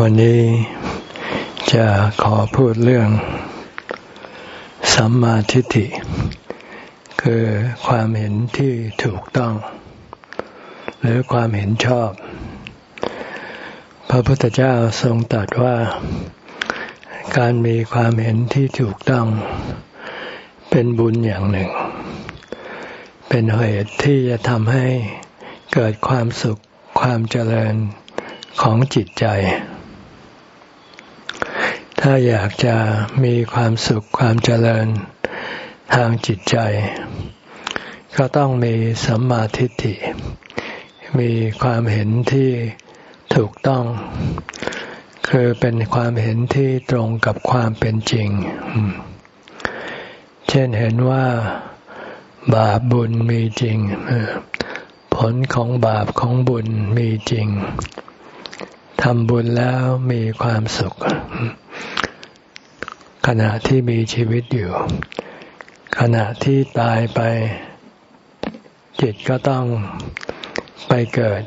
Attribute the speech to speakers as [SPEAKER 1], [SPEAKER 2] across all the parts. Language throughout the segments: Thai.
[SPEAKER 1] วันนี้จะขอพูดเรื่อง สัมมาทิฏฐิ คือความเห็นที่ถูกต้อง หรือความเห็นชอบ พระพุทธเจ้าทรงตรัสว่า การมีความเห็นที่ถูกต้อง เป็นบุญอย่างหนึ่ง เป็นเหตุที่จะทำให้เกิดความสุขความเจริญของจิตใจ ถ้าอยากจะมีความสุขความเจริญทางจิตใจ ก็ต้องมีสัมมาทิฏฐิ มีความเห็นที่ถูกต้อง คือเป็นความเห็นที่ตรงกับความเป็นจริง เช่นเห็นว่าบาปบุญมีจริง ผลของบาปของบุญมีจริงทำบุญแล้วมีความสุข ขณะที่มีชีวิตอยู่ ขณะที่ตายไป จิตก็ต้องไปเกิด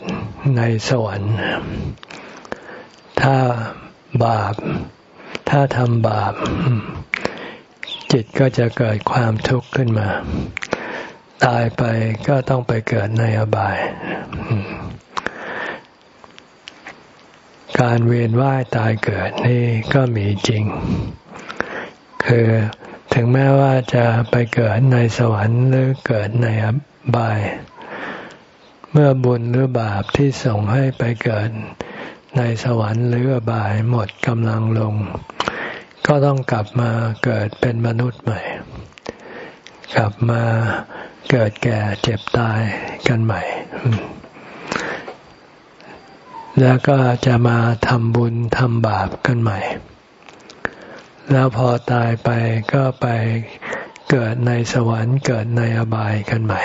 [SPEAKER 1] ในสวรรค์ ถ้าบาป ถ้าทำบาป จิตก็จะเกิดความทุกข์ขึ้นมา ตายไปก็ต้องไปเกิดในอบาย การเวียนว่ายตายเกิดนี่ก็มีจริง คือถึงแม้ว่าจะไปเกิดในสวรรค์หรือเกิดในอบาย เมื่อบุญหรือบาปที่ส่งให้ไปเกิดในสวรรค์หรืออบายหมดกำลังลง ก็ต้องกลับมาเกิดเป็นมนุษย์ใหม่ กลับมาเกิดแก่เจ็บตายกันใหม่ แล้วก็จะมาทำบุญทำบาปกันใหม่ แล้วพอตายไปก็ไปเกิดในสวรรค์เกิดในอบายกันใหม่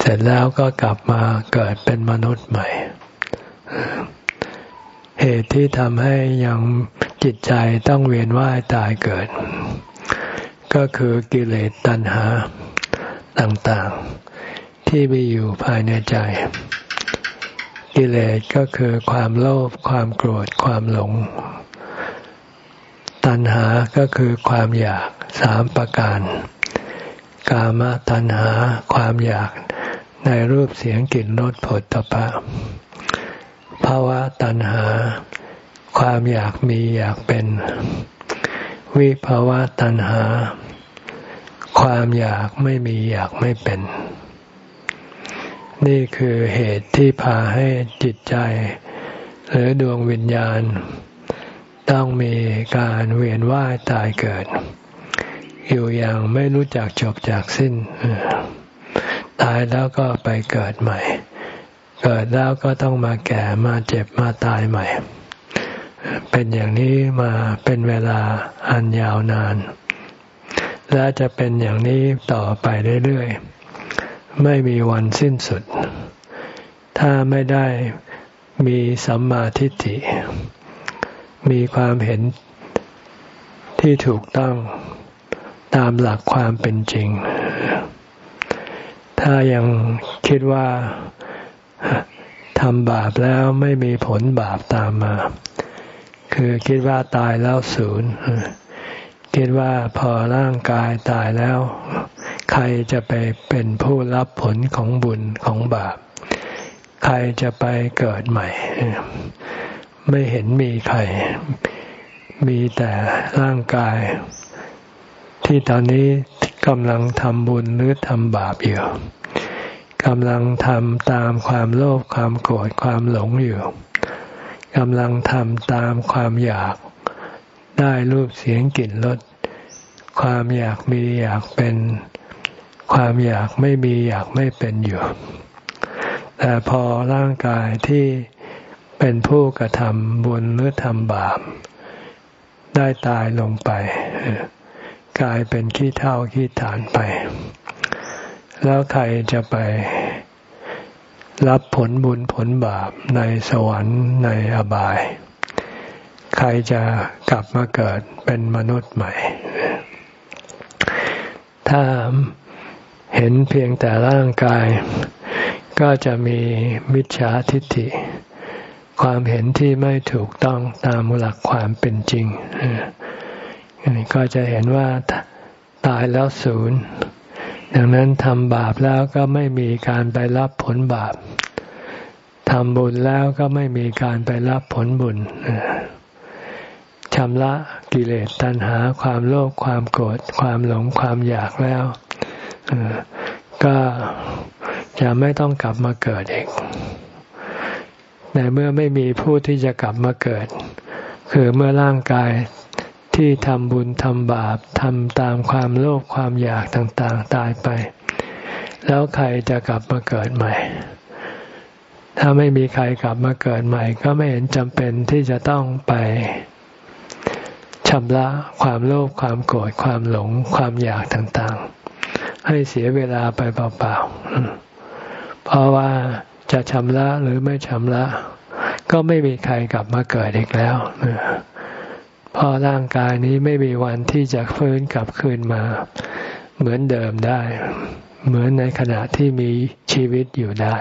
[SPEAKER 1] เสร็จแล้วก็กลับมาเกิดเป็นมนุษย์ใหม่ เหตุที่ทำให้ยังจิตใจต้องเวียนว่ายตายเกิด ก็คือกิเลสตัณหาต่างๆ ที่มีอยู่ภายในใจ กิเลสก็คือความโลภความโกรธความหลง ตัณหาก็คือความอยากสามประการ กามตัณหาความอยากในรูปเสียงกลิ่นรสผลตภะภาวะตัณหา ความอยากมีอยากเป็น วิภาวะตัณหา ความอยากไม่มีอยากไม่เป็น นี่คือเหตุที่พาให้จิตใจ หรือดวงวิญญาณ ต้องมีการเวียนว่ายตายเกิด อยู่อย่างไม่รู้จักจบจากสิ้น ตายแล้วก็ไปเกิดใหม่ เกิดแล้วก็ต้องมาแก่มาเจ็บมาตายใหม่ เป็นอย่างนี้มาเป็นเวลาอันยาวนาน และจะเป็นอย่างนี้ต่อไปเรื่อยๆ ไม่มีวันสิ้นสุด ถ้าไม่ได้มีสัมมาทิฏฐิ มีความเห็นที่ถูกต้องตามหลักความเป็นจริง ถ้ายังคิดว่าทำบาปแล้วไม่มีผลบาปตามมา คือคิดว่าตายแล้วศูนย์คิดว่าพอร่างกายตายแล้ว ใครจะไปเป็นผู้รับผลของบุญของบาป ใครจะไปเกิดใหม่ ไม่เห็นมีใคร มีแต่ร่างกาย ที่ตอนนี้กำลังทำบุญหรือทำบาปอยู่กำลังทำตามความโลภความโกรธความหลงอยู่กำลังทำตามความอยาก ได้รูปเสียงกลิ่นรสความอยากมีอยากเป็น ความอยากไม่มีอยากไม่เป็นอยู่ แต่พอร่างกายที่ เป็นผู้กระทำบุญหรือทำบาป ได้ตายลงไป กลายเป็นขี้เท่าขี้ฐานไป แล้วใครจะไปรับผลบุญผลบาปในสวรรค์ในอบาย ใครจะกลับมาเกิดเป็นมนุษย์ใหม่ ถ้าเห็นเพียงแต่ร่างกาย ก็จะมีมิจฉาทิฏฐิ ความเห็นที่ไม่ถูกต้องตามหลักความเป็นจริงก็จะเห็นว่าตายแล้วศูนย์ดังนั้นทำบาปแล้วก็ไม่มีการไปรับผลบาปทำบุญแล้วก็ไม่มีการไปรับผลบุญชำระกิเลสตัณหาความโลภความโกรธความหลงความอยากแล้วก็จะไม่ต้องกลับมาเกิดอีก แต่เมื่อไม่มีผู้ที่จะกลับมาเกิด คือเมื่อร่างกายที่ทำบุญทำบาปทำตามความโลภความอยากต่างๆ ตายไป แล้วใครจะกลับมาเกิดใหม่ ถ้าไม่มีใครกลับมาเกิดใหม่ ก็ไม่เห็นจำเป็นที่จะต้องไปชำระความโลภความโกรธความหลงความอยากต่างๆ ให้เสียเวลาไปเปล่าๆ เพราะว่า จะชำระหรือไม่ชำระ ก็ไม่มีใครกลับมาเกิดอีกแล้วเพราะร่างกายนี้ไม่มีวันที่จะฟื้นกลับคืนมา เหมือนเดิมได้ เหมือนในขณะที่มีชีวิตอยู่ได้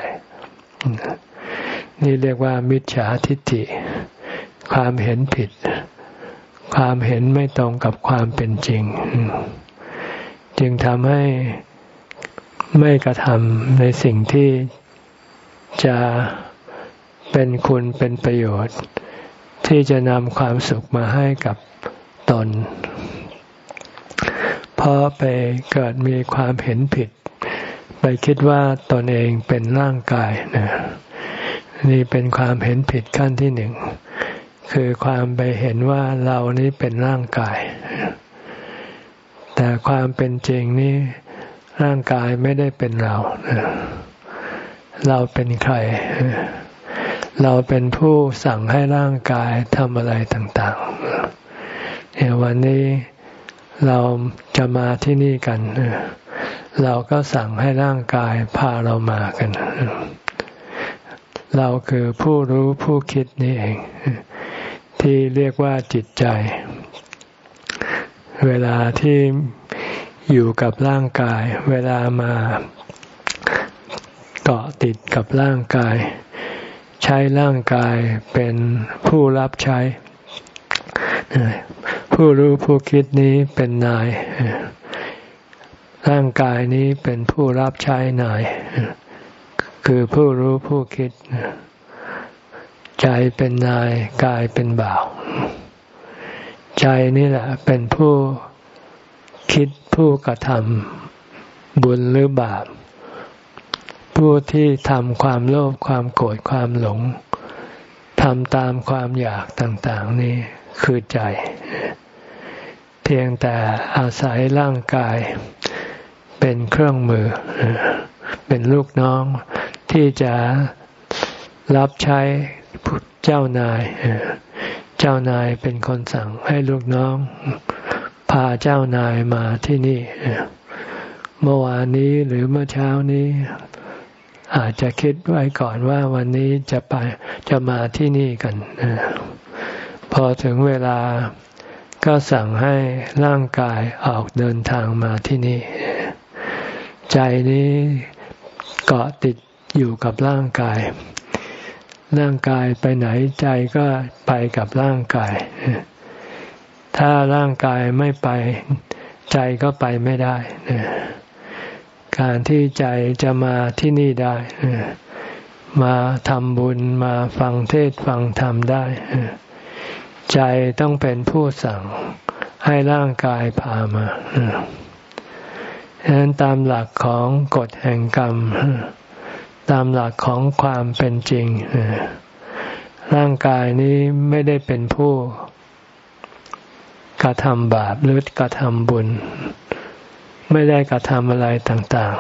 [SPEAKER 1] นี่เรียกว่ามิจฉาทิฏฐิ ความเห็นผิด ความเห็นไม่ตรงกับความเป็นจริง จึงทำให้ไม่กระทำในสิ่งที่ จะเป็นคุณเป็นประโยชน์ ที่จะนำความสุขมาให้กับตน เพราะไปเกิดมีความเห็นผิด ไปคิดว่าตนเองเป็นร่างกายนะนี่เป็นความเห็นผิดขั้นที่หนึ่ง คือความไปเห็นว่าเรานี้เป็นร่างกาย แต่ความเป็นจริงนี่ร่างกายไม่ได้เป็นเรา เราเป็นใคร เราเป็นผู้สั่งให้ร่างกายทำอะไรต่างๆเนี่ยวันนี้เราจะมาที่นี่กัน เราก็สั่งให้ร่างกายพาเรามากัน เราคือผู้รู้ผู้คิดนี่เอง ที่เรียกว่าจิตใจ เวลาที่อยู่กับร่างกาย เวลามา เกาะติดกับร่างกาย ใช้ร่างกายเป็นผู้รับใช้ ผู้รู้ผู้คิดนี้เป็นนาย ร่างกายนี้เป็นผู้รับใช้นาย คือผู้รู้ผู้คิด ใจเป็นนายกายเป็นบ่าว ใจนี่แหละเป็นผู้คิดผู้กระทำบุญหรือบาป ผู้ที่ทำความโลภความโกรธความหลงทำตามความอยากต่างๆนี่คือใจ เพียงแต่อาศัยร่างกาย เป็นเครื่องมือ เป็นลูกน้องที่จะรับใช้เจ้านาย เจ้านายเป็นคนสั่งให้ลูกน้อง พาเจ้านายมาที่นี่ เมื่อวานนี้หรือเมื่อเช้านี้ อาจจะคิดไว้ก่อนว่าวันนี้จะไปจะมาที่นี่กันพอถึงเวลาก็สั่งให้ร่างกายออกเดินทางมาที่นี่ ใจนี้เกาะติดอยู่กับร่างกาย ร่างกายไปไหนใจก็ไปกับร่างกาย ถ้าร่างกายไม่ไป ใจก็ไปไม่ได้ การที่ใจจะมาที่นี่ได้ มาทำบุญมาฟังเทศฟังธรรมได้ ใจต้องเป็นผู้สั่งให้ร่างกายพามาฉะนั้นตามหลักของกฎแห่งกรรม ตามหลักของความเป็นจริง ร่างกายนี้ไม่ได้เป็นผู้กระทำบาปหรือกระทำบุญ ไม่ได้กระทำอะไรต่าง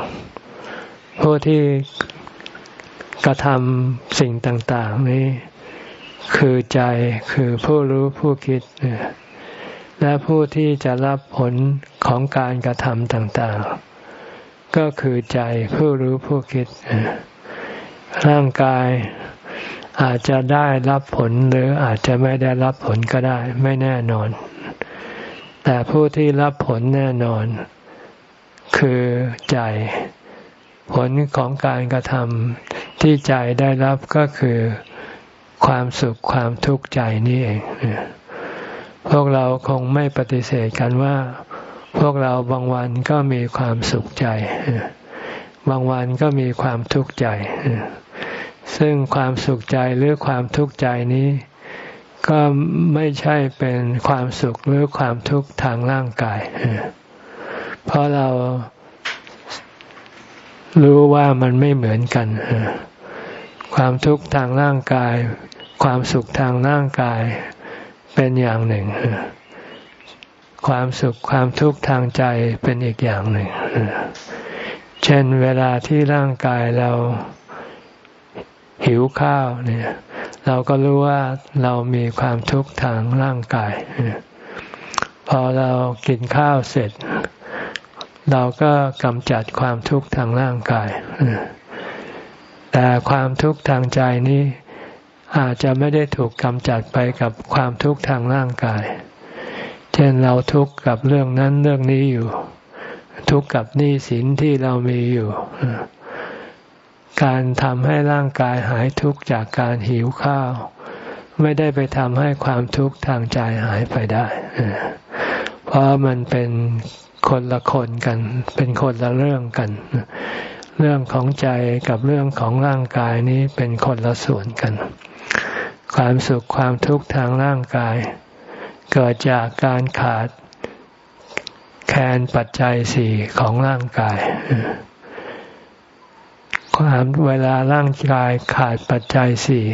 [SPEAKER 1] ๆ ผู้ที่กระทำสิ่งต่าง ๆ นี้คือใจคือผู้รู้ผู้คิด และผู้ที่จะรับผลของการกระทำต่าง ๆ ก็คือใจผู้รู้ผู้คิด ร่างกายอาจจะได้รับผลหรืออาจจะไม่ได้รับผลก็ได้ ไม่แน่นอน แต่ผู้ที่รับผลแน่นอน คือใจ ผลของการกระทำที่ใจได้รับก็คือความสุขความทุกข์ใจนี่เอง พวกเราคงไม่ปฏิเสธกันว่า พวกเราบางวันก็มีความสุขใจ บางวันก็มีความทุกข์ใจ ซึ่งความสุขใจหรือความทุกข์ใจนี้ ก็ไม่ใช่เป็นความสุขหรือความทุกข์ทางร่างกายเเพราะเรารู้ว่ามันไม่เหมือนกัน ความทุกข์ทางร่างกาย ความสุขทางร่างกายเป็นอย่างหนึ่ง ความสุขความทุกข์ทางใจเป็นอีกอย่างหนึ่ง เช่นเวลาที่ร่างกายเราหิวข้าวเนี่ย เราก็รู้ว่าเรามีความทุกข์ทางร่างกาย พอเรากินข้าวเสร็จ เราก็กำจัดความทุกข์ทางร่างกาย แต่ความทุกข์ทางใจนี้อาจจะไม่ได้ถูกกำจัดไปกับความทุกข์ทางร่างกาย เช่นเราทุกข์กับเรื่องนั้นเรื่องนี้อยู่ ทุกข์กับหนี้สินที่เรามีอยู่ การทำให้ร่างกายหายทุกข์จากการหิวข้าว ไม่ได้ไปทำให้ความทุกข์ทางใจหายไปได้ เพราะมันเป็น คนละคนกัน เป็นคนละเรื่องกัน เรื่องของใจกับเรื่องของร่างกายนี้เป็นคนละส่วนกัน ความสุขความทุกข์ทางร่างกาย เกิดจากการขาดแคลนปัจจัยสี่ของร่างกายความเวลาร่างกายขาดปัจจัยสี่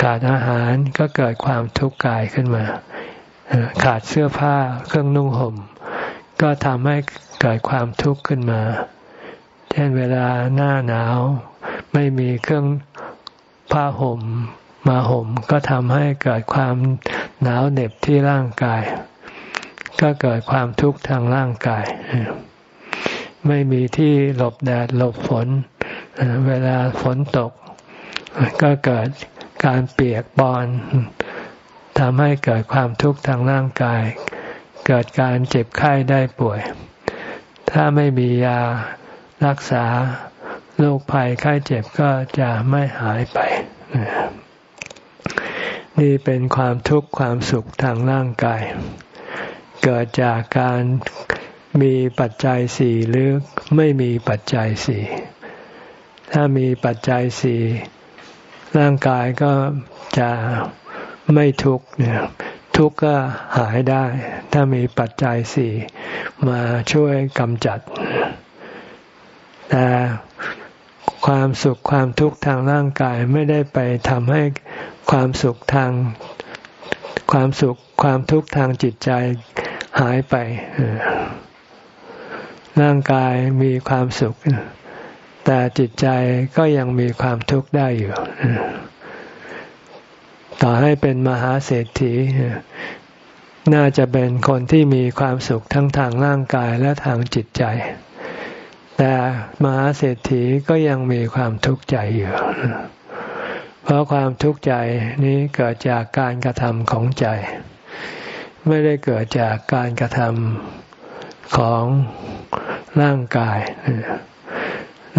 [SPEAKER 1] ขาดอาหารก็เกิดความทุกข์กายขึ้นมา ขาดเสื้อผ้าเครื่องนุ่งห่ม ก็ทำให้เกิดความทุกข์ขึ้นมา เช่นเวลาหน้าหนาว ไม่มีเครื่องผ้าห่มมาห่ม ก็ทำให้เกิดความหนาวเหน็บที่ร่างกาย ก็เกิดความทุกข์ทางร่างกาย ไม่มีที่หลบแดดหลบฝน เวลาฝนตก ก็เกิดการเปียกปอนทำให้เกิดความทุกข์ทางร่างกาย เกิดการเจ็บไข้ได้ป่วย ถ้าไม่มียารักษาโรคภัยไข้เจ็บก็จะไม่หายไป นี่เป็นความทุกข์ความสุขทางร่างกาย เกิดจากการมีปัจจัยสี่หรือไม่มีปัจจัยสี่ถ้ามีปัจจัยสี่ร่างกายก็จะไม่ทุกข์เนี่ย ทุกข์ก็หายได้ ถ้ามีปัจจัยสี่มาช่วยกำจัด แต่ความสุขความทุกข์ทางร่างกายไม่ได้ไปทำให้ความสุขทางความสุขความทุกข์ทางจิตใจหายไป ร่างกายมีความสุข แต่จิตใจก็ยังมีความทุกข์ได้อยู่ ต่อให้เป็นมหาเศรษฐี น่าจะเป็นคนที่มีความสุขทั้งทางร่างกายและทางจิตใจ แต่มหาเศรษฐีก็ยังมีความทุกข์ใจอยู่ เพราะความทุกข์ใจนี้เกิดจากการกระทำของใจ ไม่ได้เกิดจากการกระทำของร่างกาย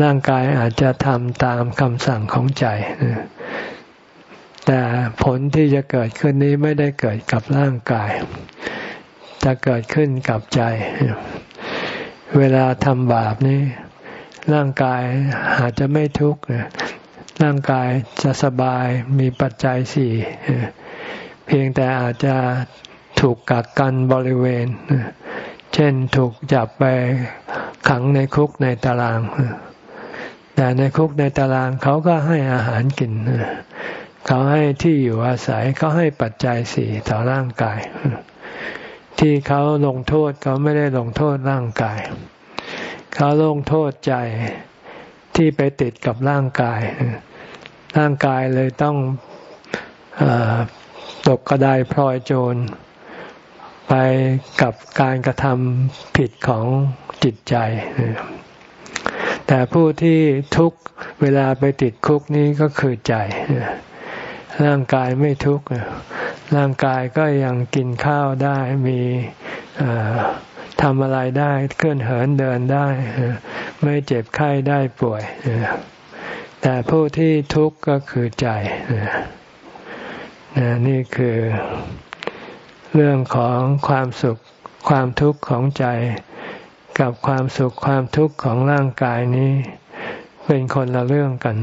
[SPEAKER 1] ร่างกายอาจจะทำตามคำสั่งของใจ แต่ผลที่จะเกิดขึ้นนี้ไม่ได้เกิดกับร่างกาย จะเกิดขึ้นกับใจ เวลาทำบาปนี้ ร่างกายอาจจะไม่ทุกข์ร่างกายจะสบายมีปัจจัยสี่เพียงแต่อาจจะถูกกักกันบริเวณ เช่นถูกจับไปขังในคุกในตาราง แต่ในคุกในตารางเขาก็ให้อาหารกินเขาให้ที่อยู่อาศัยเขาให้ปัจจัยสี่ต่อร่างกาย ที่เขาลงโทษเขาไม่ได้ลงโทษร่างกาย เขาลงโทษใจที่ไปติดกับร่างกาย ร่างกายเลยต้องอตกกระไดพลอยโจร ไปกับการกระทำผิดของจิตใจ แต่ผู้ที่ทุกเวลาไปติดคุกนี้ก็คือใจ ร่างกายไม่ทุกข์ร่างกายก็ยังกินข้าวได้มีทำอะไรได้เคลื่อนเหินเดินได้ ไม่เจ็บไข้ได้ป่วย แต่ผู้ที่ทุกข์ก็คือใจนี่คือเรื่องของความสุขความทุกข์ของใจ กับความสุขความทุกข์ของร่างกายนี้ เป็นคนละเรื่องกัน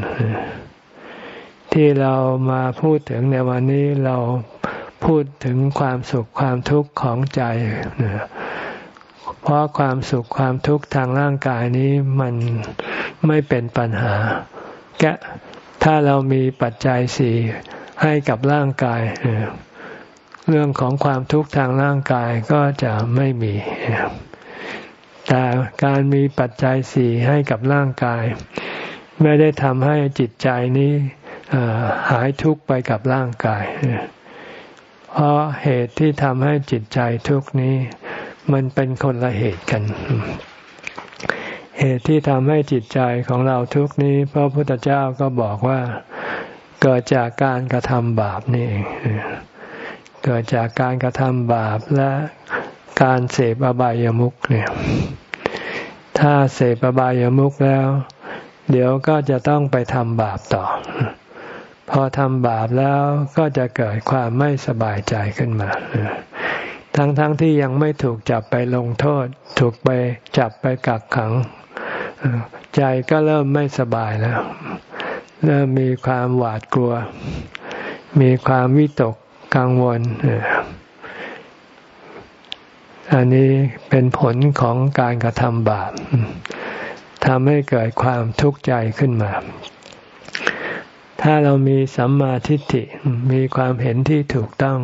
[SPEAKER 1] ที่เรามาพูดถึงในวันนี้เราพูดถึงความสุขความทุกข์ของใจเพราะความสุขความทุกข์ทางร่างกายนี้มันไม่เป็นปัญหาแกถ้าเรามีปัจจัยสี่ให้กับร่างกาย เรื่องของความทุกข์ทางร่างกายก็จะไม่มี แต่การมีปัจจัยสี่ให้กับร่างกาย ไม่ได้ทำให้จิตใจนี้ หายทุกข์ไปกับร่างกาย เพราะเหตุที่ทำให้จิตใจทุกข์นี้ มันเป็นคนละเหตุกัน เหตุที่ทำให้จิตใจของเราทุกข์นี้ พระพุทธเจ้าก็บอกว่าเกิดจากการกระทำบาปนี่เองเกิดจากการกระทำบาปและการเสพอบายามุขเนี่ย ถ้าเสพอบายามุขแล้ว เดี๋ยวก็จะต้องไปทำบาปต่อ พอทำบาปแล้วก็จะเกิดความไม่สบายใจขึ้นมา ทั้งๆทที่ยังไม่ถูกจับไปลงโทษ ถูกไปจับไปกักขัง ใจก็เริ่มไม่สบายแล้ว เริ่มมีความหวาดกลัว มีความวิตกกังวล อันนี้เป็นผลของการกระทำบาปทำให้เกิดความทุกข์ใจขึ้นมา ถ้าเรามีสัมมาทิฏฐิมีความเห็นที่ถูกต้อง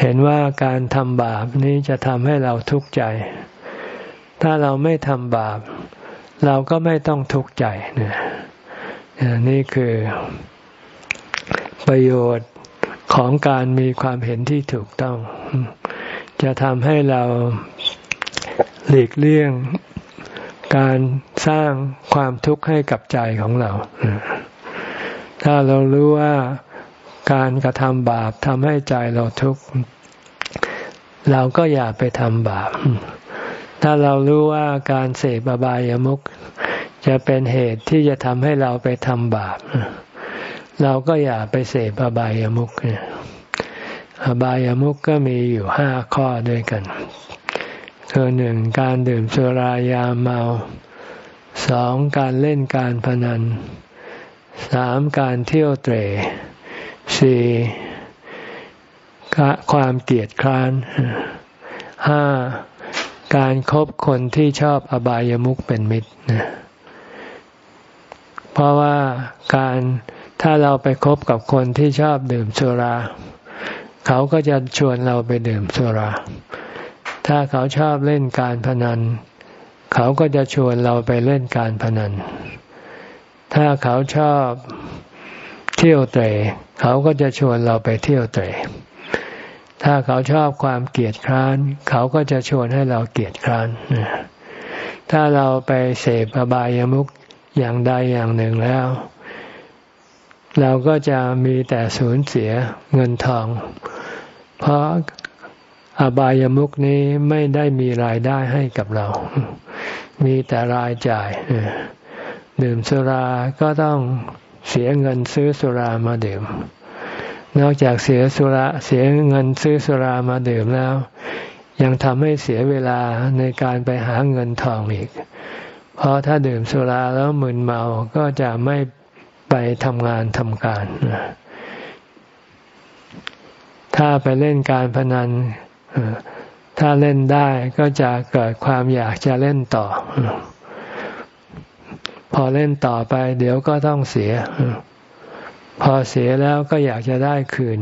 [SPEAKER 1] เห็นว่าการทำบาปนี้จะทำให้เราทุกข์ใจ ถ้าเราไม่ทำบาป เราก็ไม่ต้องทุกข์ใจนี่คือประโยชน์ของการมีความเห็นที่ถูกต้อง จะทำให้เราหลีกเลี่ยงการสร้างความทุกข์ให้กับใจของเรา ถ้าเรารู้ว่าการกระทำบาปทำให้ใจเราทุกข์เราก็อย่าไปทำบาป ถ้าเรารู้ว่าการเสพอบายามุขจะเป็นเหตุที่จะทำให้เราไปทำบาป เราก็อย่าไปเสพอบายามุขอบายามุขก็มีอยู่ห้าข้อด้วยกันคือหนึ่งการดื่มสุรายาเมาสองการเล่นการพนัน สามการเที่ยวเตรสี่ความเกลียดคร้านห้าการครบคนที่ชอบอบายามุขเป็นมิตรนะเพราะว่าการถ้าเราไปคบกับคนที่ชอบดื่มสุรา เขาก็จะชวนเราไปดื่มสุรา ถ้าเขาชอบเล่นการพนัน เขาก็จะชวนเราไปเล่นการพนัน ถ้าเขาชอบเที่ยวเตะเขาก็จะชวนเราไปเที่ยวเตะถ้าเขาชอบความเกียดคร้าน เขาก็จะชวนให้เราเกียดคร้านถ้าเราไปเสพอบายามุขอย่างใดอย่างหนึ่งแล้ว เราก็จะมีแต่สูญเสียเงินทอง เพราะอบายามุกนี้ไม่ได้มีรายได้ให้กับเรา มีแต่รายจ่าย ดื่มสุราก็ต้องเสียเงินซื้อสุรามาดื่ม นอกจากเสียสุราเสียเงินซื้อสุรามาดื่มแล้ว ยังทำให้เสียเวลาในการไปหาเงินทองอีก เพราะถ้าดื่มสุราแล้วมึนเมาก็จะไม่ไปทำงานทำการ ถ้าไปเล่นการพนัน ถ้าเล่นได้ก็จะเกิดความอยากจะเล่นต่อ พอเล่นต่อไป เดี๋ยวก็ต้องเสีย พอเสียแล้วก็อยากจะได้คืน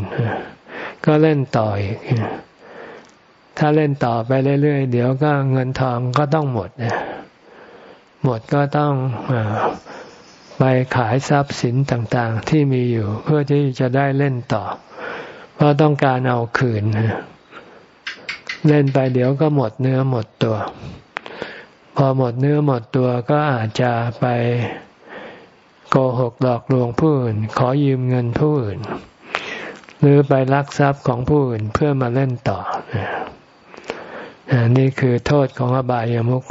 [SPEAKER 1] ก็เล่นต่ออีก ถ้าเล่นต่อไปเรื่อยๆเดี๋ยวก็เงินทองก็ต้องหมดหมดก็ต้องไปขายทรัพย์สินต่างๆ ที่มีอยู่เพื่อที่จะได้เล่นต่อ เพราะต้องการเอาคืนเล่นไปเดี๋ยวก็หมดเนื้อหมดตัว พอหมดเนื้อหมดตัวก็อาจจะไปโกหกหลอกลวงผู้อื่น ขอยืมเงินผู้อื่น หรือไปลักทรัพย์ของผู้อื่นเพื่อมาเล่นต่อ นี่คือโทษของอบายามุข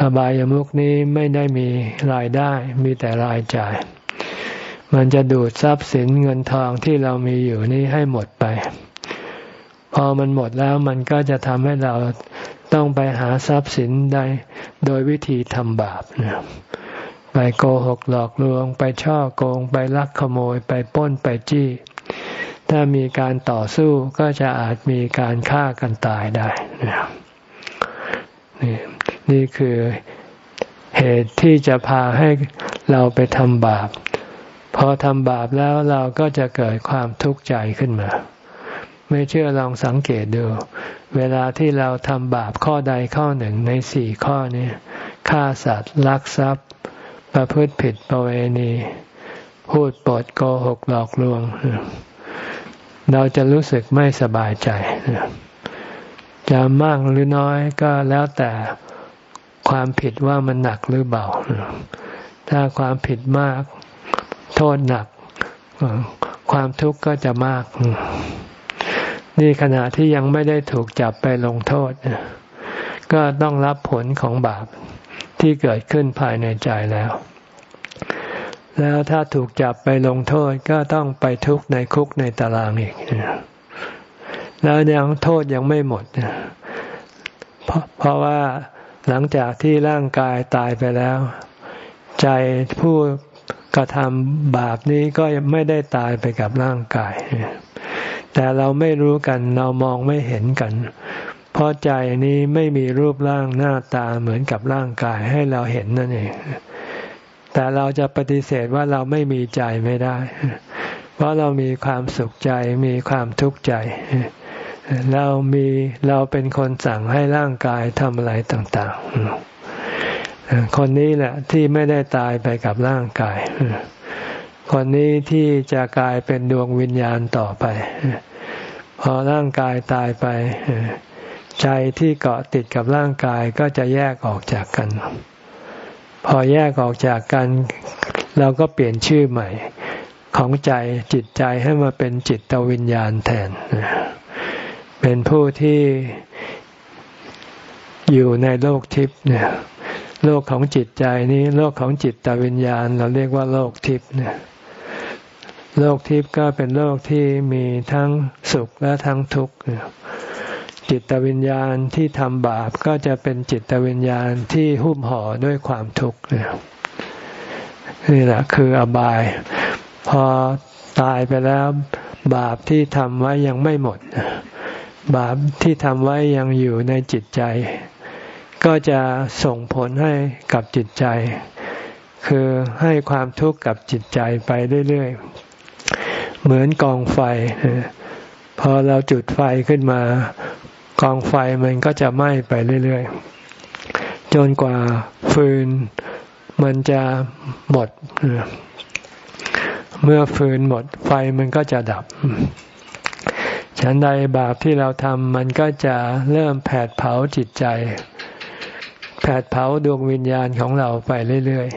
[SPEAKER 1] อบายามุกนี้ไม่ได้มีรายได้มีแต่รายจ่าย มันจะดูดทรัพย์สินเงินทองที่เรามีอยู่นี้ให้หมดไป พอมันหมดแล้วมันก็จะทำให้เรา ต้องไปหาทรัพย์สินได้โดยวิธีทำบาปนะไปโกหกหลอกลวง ไปช่อโกง ไปลักขโมย ไปป้นไปจี้ ถ้ามีการต่อสู้ก็จะอาจมีการฆ่ากันตายได้นี่นี่คือเหตุที่จะพาให้เราไปทำบาป พอทำบาปแล้วเราก็จะเกิดความทุกข์ใจขึ้นมา ไม่เชื่อลองสังเกตดู เวลาที่เราทำบาปข้อใดข้อหนึ่งในสี่ข้อนี้ฆ่าสัตว์ลักทรัพย์ ประพฤติผิดประเวณี พูดปดโกหกหลอกลวง เราจะรู้สึกไม่สบายใจ จะมากหรือน้อยก็แล้วแต่ความผิดว่ามันหนักหรือเบา ถ้าความผิดมาก โทษหนัก ความทุกข์ก็จะมาก นี่ขณะที่ยังไม่ได้ถูกจับไปลงโทษ ก็ต้องรับผลของบาปที่เกิดขึ้นภายในใจแล้ว แล้วถ้าถูกจับไปลงโทษก็ต้องไปทุกข์ในคุกในตารางอีก แล้วยังโทษยังไม่หมด เพราะเพราะว่าหลังจากที่ร่างกายตายไปแล้ว ใจผู้ กระทำบาปนี้ก็ไม่ได้ตายไปกับร่างกาย แต่เราไม่รู้กันเรามองไม่เห็นกัน เพราะใจนี้ไม่มีรูปร่างหน้าตาเหมือนกับร่างกายให้เราเห็นนั่นเอง แต่เราจะปฏิเสธว่าเราไม่มีใจไม่ได้ เพราะเรามีความสุขใจมีความทุกข์ใจ เรามีเราเป็นคนสั่งให้ร่างกายทำอะไรต่าง ๆ คนนี้แหละที่ไม่ได้ตายไปกับร่างกาย คนนี้ที่จะกลายเป็นดวงวิญญาณต่อไป พอร่างกายตายไปใจที่เกาะติดกับร่างกายก็จะแยกออกจากกัน พอแยกออกจากกัน เราก็เปลี่ยนชื่อใหม่ ของใจจิตใจให้มาเป็นจิตวิญญาณแทน เป็นผู้ที่อยู่ในโลกทิพย์เนี่ย โลกของจิตใจนี้โลกของจิตตวิญญาณ เราเรียกว่าโลกทิพย์เนี่ยโลกทิพย์ก็เป็นโลกที่มีทั้งสุขและทั้งทุกข์จิตวิญญาณที่ทำบาปก็จะเป็นจิตวิญญาณที่หุ้มห่อด้วยความทุกข์นี่แหละคืออบาย พอตายไปแล้วบาปที่ทำไว้ยังไม่หมด บาปที่ทำไว้ยังอยู่ในจิตใจ ก็จะส่งผลให้กับจิตใจ คือให้ความทุกข์กับจิตใจไปเรื่อยๆ เหมือนกองไฟ พอเราจุดไฟขึ้นมา กองไฟมันก็จะไหม้ไปเรื่อยๆ จนกว่าฟืนมันจะหมด เมื่อฟืนหมดไฟมันก็จะดับฉันใดบาปที่เราทำมันก็จะเริ่มแผดเผาจิตใจ แผดเผาดวงวิญญาณของเราไปเรื่อย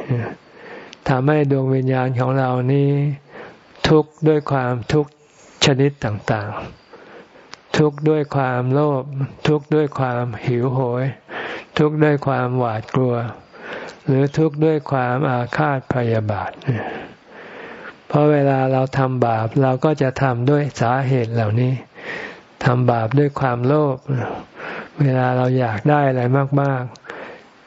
[SPEAKER 1] ๆทำให้ดวงวิญญาณของเรานี้ทุกข์ด้วยความทุกข์ชนิดต่างๆ ทุกข์ด้วยความโลภ ทุกข์ด้วยความหิวโหย ทุกข์ด้วยความหวาดกลัว หรือทุกข์ด้วยความอาฆาตพยาบาท เพราะเวลาเราทำบาปเราก็จะทำด้วยสาเหตุเหล่านี้ ทำบาปด้วยความโลภ เวลาเราอยากได้อะไรมากๆ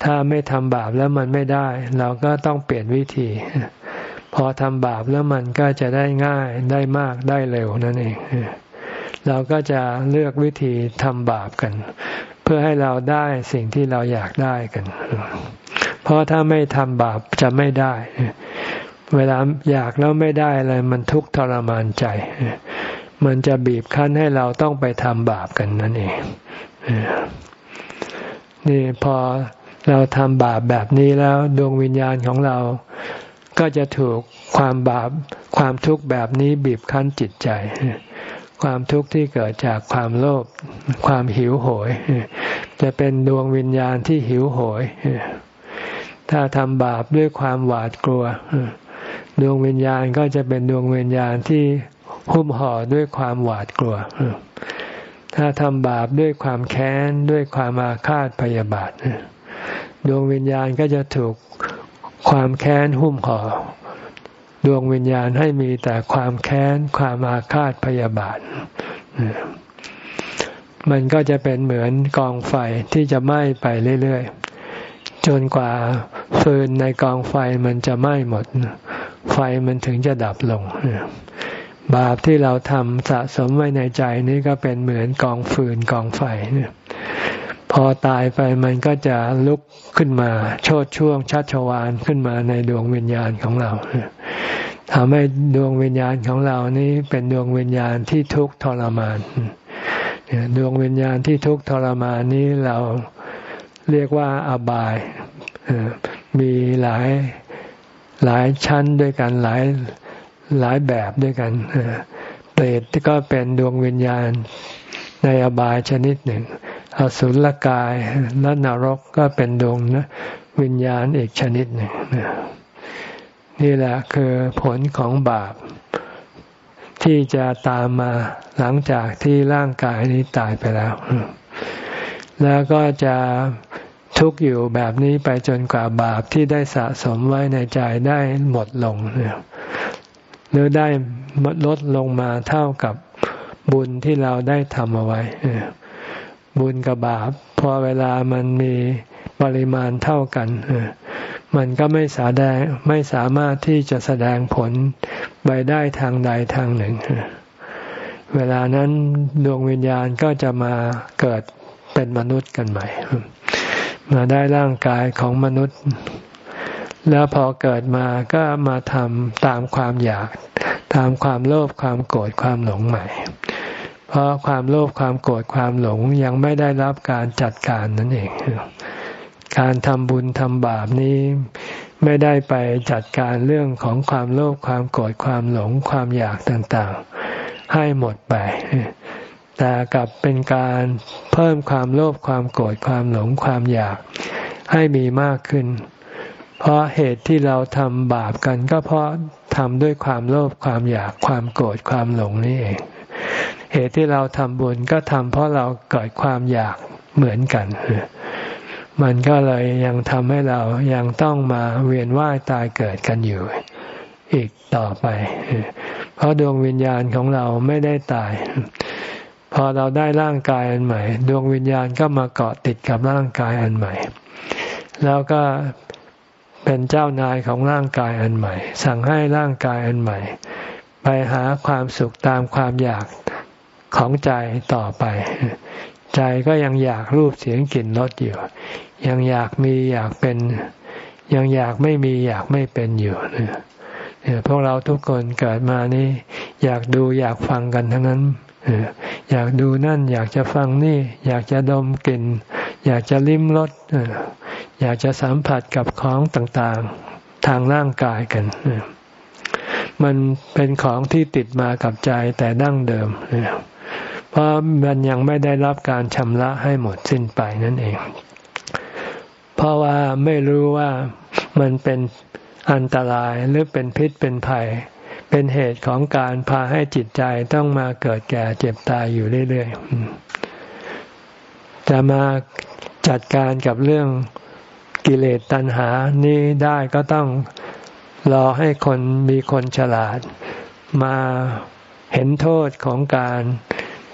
[SPEAKER 1] ถ้าไม่ทำบาปแล้วมันไม่ได้ เราก็ต้องเปลี่ยนวิธี พอทำบาปแล้วมันก็จะได้ง่ายได้มากได้เร็วนั่นเองเราก็จะเลือกวิธีทำบาปกัน เพื่อให้เราได้สิ่งที่เราอยากได้กัน เพราะถ้าไม่ทำบาปจะไม่ได้ เวลาอยากแล้วไม่ได้อะไรมันทุกข์ทรมานใจ มันจะบีบคั้นให้เราต้องไปทำบาปกันนั่นเองนี่พอ เราทำบาปแบบนี้แล้วดวงวิญญาณของเรา ก็จะถูกความบาปความทุกข์แบบนี้บีบคั้นจิตใจ ความทุกข์ที่เกิดจากความโลภความหิวโหย จะเป็นดวงวิญญาณที่หิวโหย ถ้าทำบาปด้วยความหวาดกลัว ดวงวิญญาณก็จะเป็นดวงวิญญาณที่หุ้มห่อด้วยความหวาดกลัว ถ้าทำบาปด้วยความแค้นด้วยความอาฆาตพยาบาท ดวงวิญญาณก็จะถูกความแค้นหุ้มห่อดวงวิญญาณให้มีแต่ความแค้น ความอาฆาตพยาบาท มันก็จะเป็นเหมือนกองไฟที่จะไหม้ไปเรื่อยๆ จนกว่าฟืนในกองไฟมันจะไหม้หมด ไฟมันถึงจะดับลง บาปที่เราทำสะสมไว้ในใจนี้ก็เป็นเหมือนกองฟืนกองไฟ พอตายไปมันก็จะลุกขึ้นมาโชดช่วงชัชวานขึ้นมาในดวงวิญญาณของเราทำให้ดวงวิญญาณของเรานี้เป็นดวงวิญญาณที่ทุกข์ทรมานดวงวิญญาณที่ทุกข์ทรมานนี้เราเรียกว่าอบายมีหลายหลายชั้นด้วยกันหลายหลายแบบด้วยกันเปรตก็เป็นดวงวิญญาณในอบายชนิดหนึ่ง อสุรกายและนรกก็เป็นดวงนะวิญญาณอีกชนิดหนึ่งนี่แหละคือผลของบาป ที่จะตามมาหลังจากที่ร่างกายนี้ตายไปแล้ว แล้วก็จะทุกข์อยู่แบบนี้ไปจนกว่าบาปที่ได้สะสมไว้ในใจได้หมดลงหรือได้ลดลงมาเท่ากับบุญที่เราได้ทำเอาไว้ บุญกับบาปพอเวลามันมีปริมาณเท่ากันมันก็ไม่สาแดงไม่สามารถที่จะแสดงผลไปได้ทางใดทางหนึ่ง เวลานั้นดวงวิญญาณก็จะมาเกิดเป็นมนุษย์กันใหม่ มาได้ร่างกายของมนุษย์ แล้วพอเกิดมาก็มาทำตามความอยาก ตามความโลภความโกรธความหลงใหม่ เพราะความโลภความโกรธความหลงยังไม่ได้รับการจัดการนั่นเอง การทำบุญทำบาปนี้ไม่ได้ไปจัดการเรื่องของความโลภความโกรธความหลงความอยากต่างๆ ให้หมดไป แต่กลับเป็นการเพิ่มความโลภความโกรธความหลงความอยากให้มีมากขึ้น เพราะเหตุที่เราทำบาปกันก็เพราะทำด้วยความโลภความอยากความโกรธความหลงนี่เอง เหตุที่เราทำบุญก็ทำเพราะเราเกิดความอยากเหมือนกัน มันก็เลยยังทำให้เรายังต้องมาเวียนว่ายตายเกิดกันอยู่อีกต่อไป เพราะดวงวิญญาณของเราไม่ได้ตาย พอเราได้ร่างกายอันใหม่ ดวงวิญญาณก็มาเกาะติดกับร่างกายอันใหม่ แล้วก็เป็นเจ้านายของร่างกายอันใหม่ สั่งให้ร่างกายอันใหม่ ไปหาความสุขตามความอยากของใจต่อไป ใจก็ยังอยากรูปเสียงกลิ่นรสอยู่ ยังอยากมีอยากเป็น ยังอยากไม่มีอยากไม่เป็นอยู่เนี่ยพวกเราทุกคนเกิดมานี่ อยากดูอยากฟังกันทั้งนั้นอยากดูนั่น อยากจะฟังนี่ อยากจะดมกลิ่น อยากจะลิ้มรสอยากจะสัมผัสกับของต่างๆ ทางร่างกายกัน มันเป็นของที่ติดมากับใจแต่ดั้งเดิม เพราะมันยังไม่ได้รับการชำระให้หมดสิ้นไปนั่นเอง เพราะว่าไม่รู้ว่ามันเป็นอันตรายหรือเป็นพิษเป็นภัย เป็นเหตุของการพาให้จิตใจต้องมาเกิดแก่เจ็บตายอยู่เรื่อยๆ จะมาจัดการกับเรื่องกิเลสตัณหานี้ได้ก็ต้อง รอให้คนมีคนฉลาด มาเห็นโทษของการ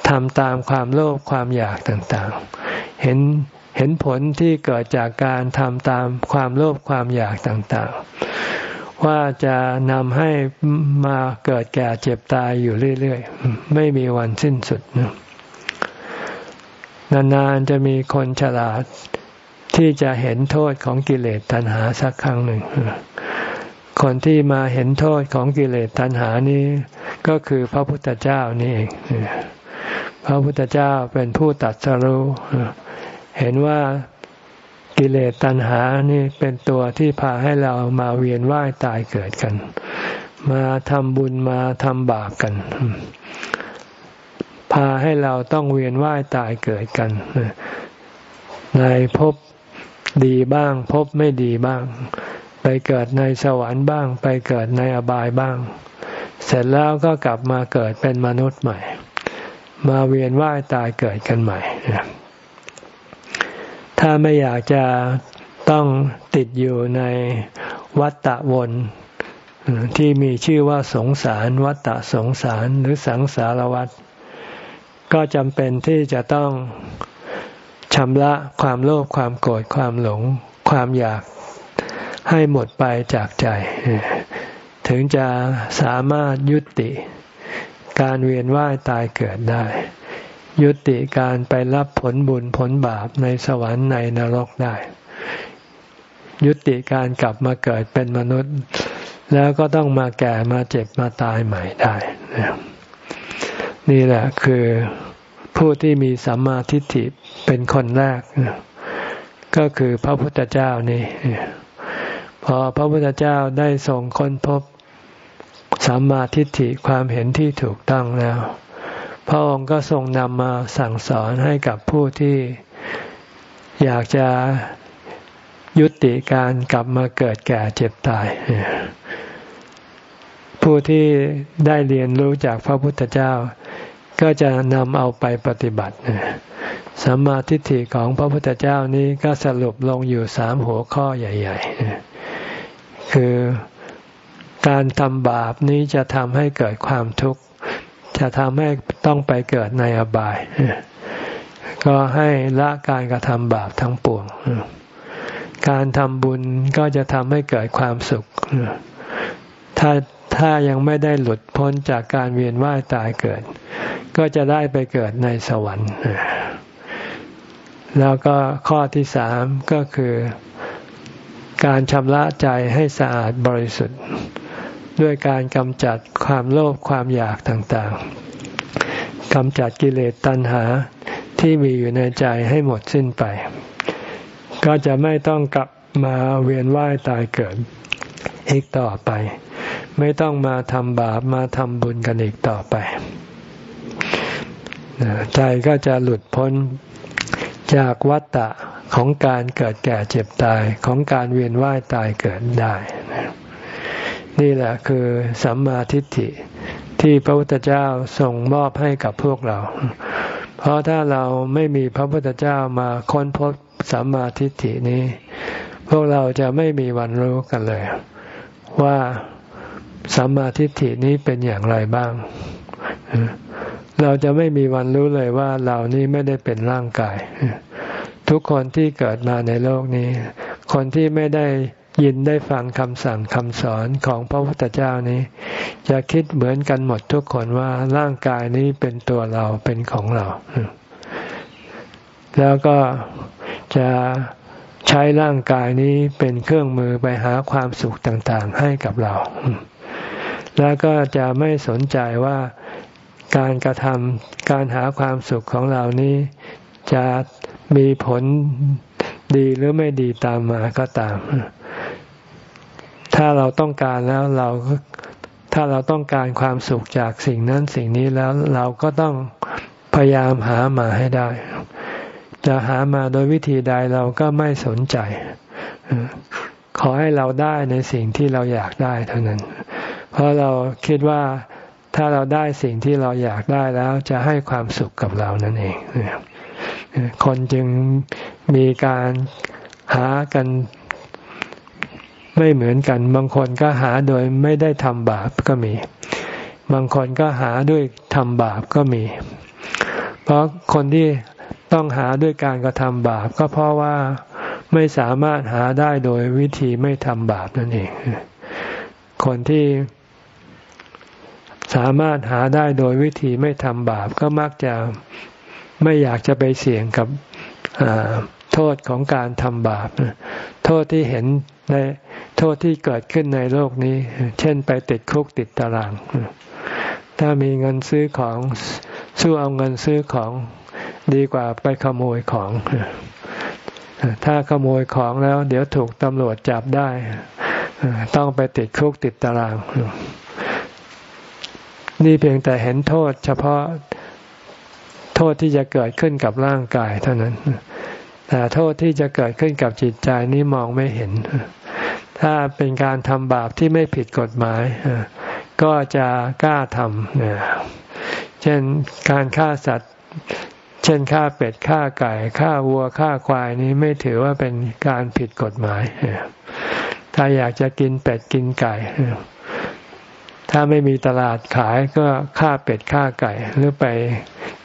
[SPEAKER 1] ทำตามความโลภความอยากต่างๆ เห็นเห็นผลที่เกิดจากการทำตามความโลภความอยากต่างๆ ว่าจะนำให้มาเกิดแก่เจ็บตายอยู่เรื่อยๆ ไม่มีวันสิ้นสุด นานๆจะมีคนฉลาดที่จะเห็นโทษของกิเลสตัณหาสักครั้งหนึ่ง คนที่มาเห็นโทษของกิเลสตัณหานี้ ก็คือพระพุทธเจ้านี่เองพระพุทธเจ้าเป็นผู้ตัดสรู้เห็นว่ากิเลสตัณหานี่เป็นตัวที่พาให้เรามาเวียนว่ายตายเกิดกัน มาทำบุญมาทำบาปกัน พาให้เราต้องเวียนว่ายตายเกิดกันในภพดีบ้างภพไม่ดีบ้าง ไปเกิดในสวรรค์บ้าง ไปเกิดในอบายบ้าง เสร็จแล้วก็กลับมาเกิดเป็นมนุษย์ใหม่ มาเวียนว่ายตายเกิดกันใหม่ ถ้าไม่อยากจะต้องติดอยู่ในวัฏฏะวนที่มีชื่อว่าสงสารวัตตะสงสารหรือสังสารวัฏก็จำเป็นที่จะต้องชำระความโลภความโกรธความหลง ความอยาก ให้หมดไปจากใจ ถึงจะสามารถยุติ การเวียนว่ายตายเกิดได้ ยุติการไปรับผลบุญผลบาปในสวรรค์ในนรกได้ ยุติการกลับมาเกิดเป็นมนุษย์ แล้วก็ต้องมาแก่มาเจ็บมาตายใหม่ได้ นี่แหละคือผู้ที่มีสัมมาทิฏฐิเป็นคนแรก ก็คือพระพุทธเจ้านี่ พอพระพุทธเจ้าได้ส่งค้นพบสัมมาทิฏฐิความเห็นที่ถูกต้องแล้ว พระองค์ก็ทรงนำมาสั่งสอนให้กับผู้ที่อยากจะยุติการกลับมาเกิดแก่เจ็บตาย ผู้ที่ได้เรียนรู้จากพระพุทธเจ้า ก็จะนำเอาไปปฏิบัติสัมมาทิฏฐิของพระพุทธเจ้านี้ก็สรุปลงอยู่สามหัวข้อใหญ่ ๆ คือการทำบาปนี้จะทำให้เกิดความทุกข์ จะทำให้ต้องไปเกิดในอบาย ก็ให้ละการกระทำบาปทั้งปวง การทำบุญก็จะทำให้เกิดความสุข ถ้าถ้ายังไม่ได้หลุดพ้นจากการเวียนว่ายตายเกิด ก็จะได้ไปเกิดในสวรรค์ แล้วก็ข้อที่สามก็คือ การชำระใจให้สะอาดบริสุทธิ์ ด้วยการกำจัดความโลภความอยากต่างๆกำจัดกิเลสตัณหาที่มีอยู่ในใจให้หมดสิ้นไป ก็จะไม่ต้องกลับมาเวียนว่ายตายเกิดอีกต่อไป ไม่ต้องมาทำบาปมาทำบุญกันอีกต่อไป ใจก็จะหลุดพ้นจากวัฏฏะ ของการเกิดแก่เจ็บตายของการเวียนว่ายตายเกิดได้ นี่แหละคือสัมมาทิฏฐิที่พระพุทธเจ้าส่งมอบให้กับพวกเรา เพราะถ้าเราไม่มีพระพุทธเจ้ามาค้นพบสัมมาทิฏฐินี้ พวกเราจะไม่มีวันรู้กันเลย ว่าสัมมาทิฏฐินี้เป็นอย่างไรบ้าง เราจะไม่มีวันรู้เลยว่าเรานี้ไม่ได้เป็นร่างกาย ทุกคนที่เกิดมาในโลกนี้ คนที่ไม่ได้ยินได้ฟังคำสั่งคำสอนของพระพุทธเจ้านี้ จะคิดเหมือนกันหมดทุกคนว่าร่างกายนี้เป็นตัวเราเป็นของเรา แล้วก็จะใช้ร่างกายนี้เป็นเครื่องมือไปหาความสุขต่างๆ ให้กับเรา แล้วก็จะไม่สนใจว่าการกระทำการหาความสุขของเรานี้จะ มีผลดีหรือไม่ดีตามมาก็ตาม ถ้าเราต้องการแล้วเราถ้าเราต้องการความสุขจากสิ่งนั้นสิ่งนี้แล้วเราก็ต้องพยายามหามาให้ได้ จะหามาโดยวิธีใดเราก็ไม่สนใจ ขอให้เราได้ในสิ่งที่เราอยากได้เท่านั้น เพราะเราคิดว่าถ้าเราได้สิ่งที่เราอยากได้แล้วจะให้ความสุขกับเรานั่นเองค คนจึงมีการหากันไม่เหมือนกัน บางคนก็หาโดยไม่ได้ทำบาปก็มี บางคนก็หาด้วยทำบาปก็มี เพราะคนที่ต้องหาด้วยการกระทำบาป ก็เพราะว่าไม่สามารถหาได้โดยวิธีไม่ทำบาปนั่นเอง คนที่สามารถหาได้โดยวิธีไม่ทำบาป ก็มักจะ ไม่อยากจะไปเสี่ยงกับโทษของการทำบาปโทษที่เห็นในโทษที่เกิดขึ้นในโลกนี้ เช่นไปติดคุกติดตาราง ถ้ามีเงินซื้อของสู้เอาเงินซื้อของดีกว่าไปขโมยของ ถ้าขโมยของแล้ว เดี๋ยวถูกตำรวจจับได้ ต้องไปติดคุกติดตาราง นี่เพียงแต่เห็นโทษ เฉพาะ โทษที่จะเกิดขึ้นกับร่างกายเท่านั้น แต่โทษที่จะเกิดขึ้นกับจิตใจนี้มองไม่เห็น ถ้าเป็นการทำบาปที่ไม่ผิดกฎหมาย ก็จะกล้าทำเช่นการฆ่าสัตว์ เช่นฆ่าเป็ดฆ่าไก่ฆ่าวัวฆ่าควายนี้ไม่ถือว่าเป็นการผิดกฎหมาย ถ้าอยากจะกินเป็ดกินไก่ ถ้าไม่มีตลาดขายก็ฆ่าเป็ดฆ่าไก่ หรือไป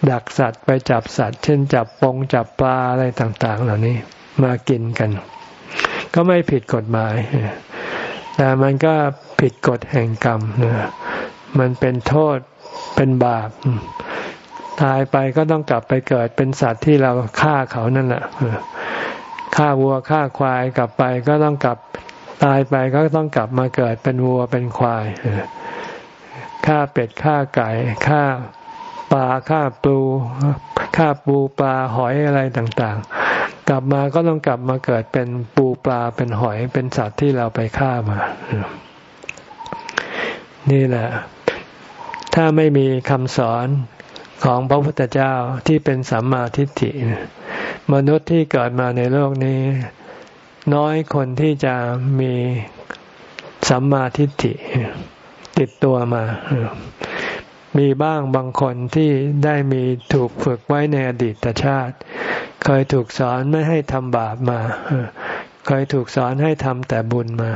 [SPEAKER 1] ดักสัตว์ไปจับสัตว์ เช่นจับปงจับปลาอะไรต่าง ๆ เหล่านี้มากินกัน ก็ไม่ผิดกฎหมาย แต่มันก็ผิดกฎแห่งกรรมนะมันเป็นโทษเป็นบาป ตายไปก็ต้องกลับไปเกิดเป็นสัตว์ที่เราฆ่าเขานั่นแหละฆ่าวัวฆ่าควายกลับไปก็ต้องกลับ ตายไปก็ต้องกลับมาเกิดเป็นวัวเป็นควายฆ่าเป็ดฆ่าไก่ฆ่าปลาฆ่าปูฆ่าปูปลาหอยอะไรต่างๆ กลับมาก็ต้องกลับมาเกิดเป็นปูปลาเป็นหอยเป็นสัตว์ที่เราไปฆ่ามา นี่แหละ ถ้าไม่มีคำสอนของพระพุทธเจ้าที่เป็นสัมมาทิฏฐิ มนุษย์ที่เกิดมาในโลกนี้ น้อยคนที่จะมีสัมมาทิฏฐิติดตัวมา มีบ้างบางคนที่ได้มีถูกฝึกไว้ในอดีตชาติ เคยถูกสอนไม่ให้ทำบาปมา เคยถูกสอนให้ทำแต่บุญมา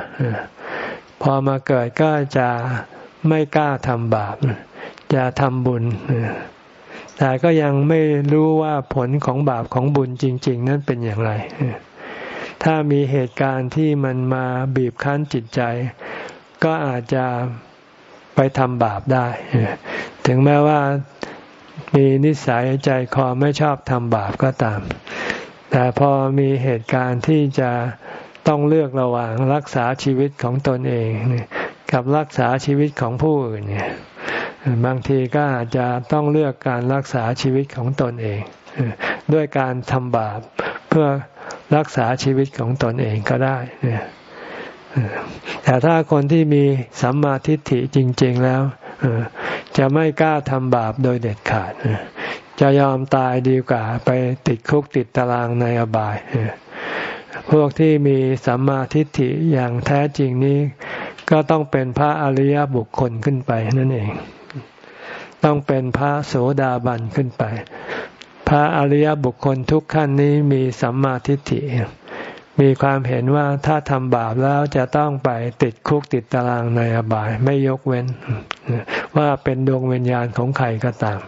[SPEAKER 1] พอมาเกิดก็จะไม่กล้าทำบาป จะทำบุญ แต่ก็ยังไม่รู้ว่าผลของบาปของบุญจริง ๆ นั้นเป็นอย่างไร ถ้ามีเหตุการณ์ที่มันมาบีบคั้นจิตใจ ก็อาจจะไปทำบาปได้ ถึงแม้ว่ามีนิสัยใจคอไม่ชอบทำบาปก็ตาม แต่พอมีเหตุการณ์ที่จะต้องเลือกระหว่างรักษาชีวิตของตนเองกับรักษาชีวิตของผู้อื่นเนี่ยบางทีก็อาจจะต้องเลือกการรักษาชีวิตของตนเอง ด้วยการทำบาปเพื่อ รักษาชีวิตของตนเองก็ได้แต่ถ้าคนที่มีสัมมาทิฏฐิจริง ๆแล้วจะไม่กล้าทำบาปโดยเด็ดขาดจะยอมตายดีกว่าไปติดคุกติดตารางในอบาย พวกที่มีสัมมาทิฏฐิอย่างแท้จริงนี้ ก็ต้องเป็นพระอริยบุคคลขึ้นไปนั่นเอง ต้องเป็นพระโสดาบันขึ้นไป พระอริยบุคคลทุกขั้นนี้มีสัมมาทิฏฐิ มีความเห็นว่าถ้าทำบาปแล้วจะต้องไปติดคุกติดตารางในอบายไม่ยกเว้น ว่าเป็นดวงวิญญาณของใครก็ตาม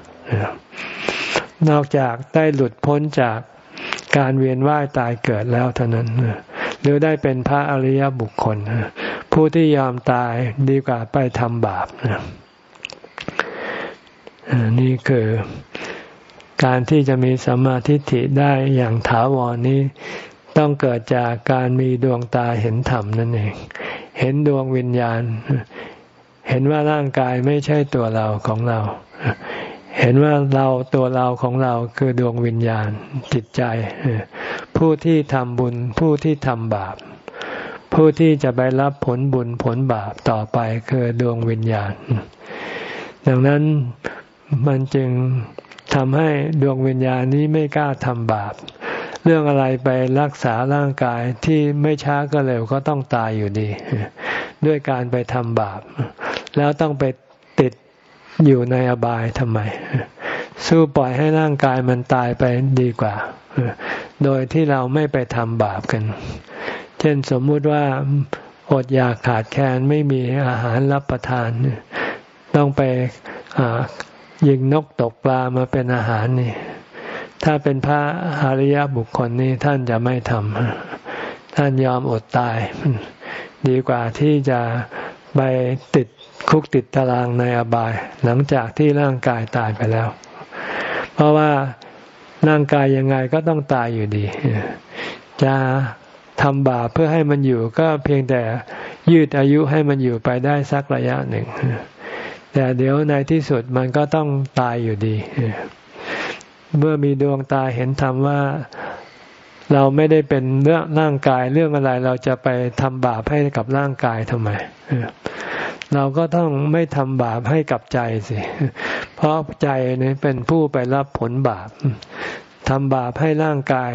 [SPEAKER 1] นอกจากได้หลุดพ้นจากการเวียนว่ายตายเกิดแล้วเท่านั้น หรือได้เป็นพระอริยบุคคล ผู้ที่ยอมตายดีกว่าไปทำบาปนี่คือ การที่จะมีสัมมาทิฏฐิได้อย่างถาวรนี้ ต้องเกิดจากการมีดวงตาเห็นธรรมนั่นเอง เห็นดวงวิญญาณ เห็นว่าร่างกายไม่ใช่ตัวเราของเรา เห็นว่าเราตัวเราของเราคือดวงวิญญาณจิตใจ ผู้ที่ทำบุญผู้ที่ทำบาป ผู้ที่จะไปรับผลบุญผลบาปต่อไปคือดวงวิญญาณ ดังนั้นมันจึง ทำให้ดวงวิญญาณนี้ไม่กล้าทำบาป เรื่องอะไรไปรักษาร่างกายที่ไม่ช้าก็เร็วก็ต้องตายอยู่ดี ด้วยการไปทำบาป แล้วต้องไปติดอยู่ในอบายทำไม สู้ปล่อยให้ร่างกายมันตายไปดีกว่า โดยที่เราไม่ไปทำบาปกัน เช่นสมมุติว่าอดอยากขาดแคลนไม่มีอาหารรับประทาน ต้องไป ยิงนกตกปลามาเป็นอาหารนี่ ถ้าเป็นพระอริยบุคคลนี่ท่านจะไม่ทำท่านยอมอดตาย ดีกว่าที่จะไปติดคุกติดตารางในอบาย หลังจากที่ร่างกายตายไปแล้ว เพราะว่าร่างกายยังไงก็ต้องตายอยู่ดี จะทำบาปเพื่อให้มันอยู่ก็เพียงแต่ยืดอายุให้มันอยู่ไปได้สักระยะหนึ่ง แต่เดี๋ยวในที่สุดมันก็ต้องตายอยู่ดี เมื่อมีดวงตาเห็นธรรมว่าเราไม่ได้เป็นเรื่องร่างกายเรื่องอะไรเราจะไปทำบาปให้กับร่างกายทำไมเราก็ต้องไม่ทำบาปให้กับใจสิ เพราะใจนี่เป็นผู้ไปรับผลบาปทำบาปให้ร่างกาย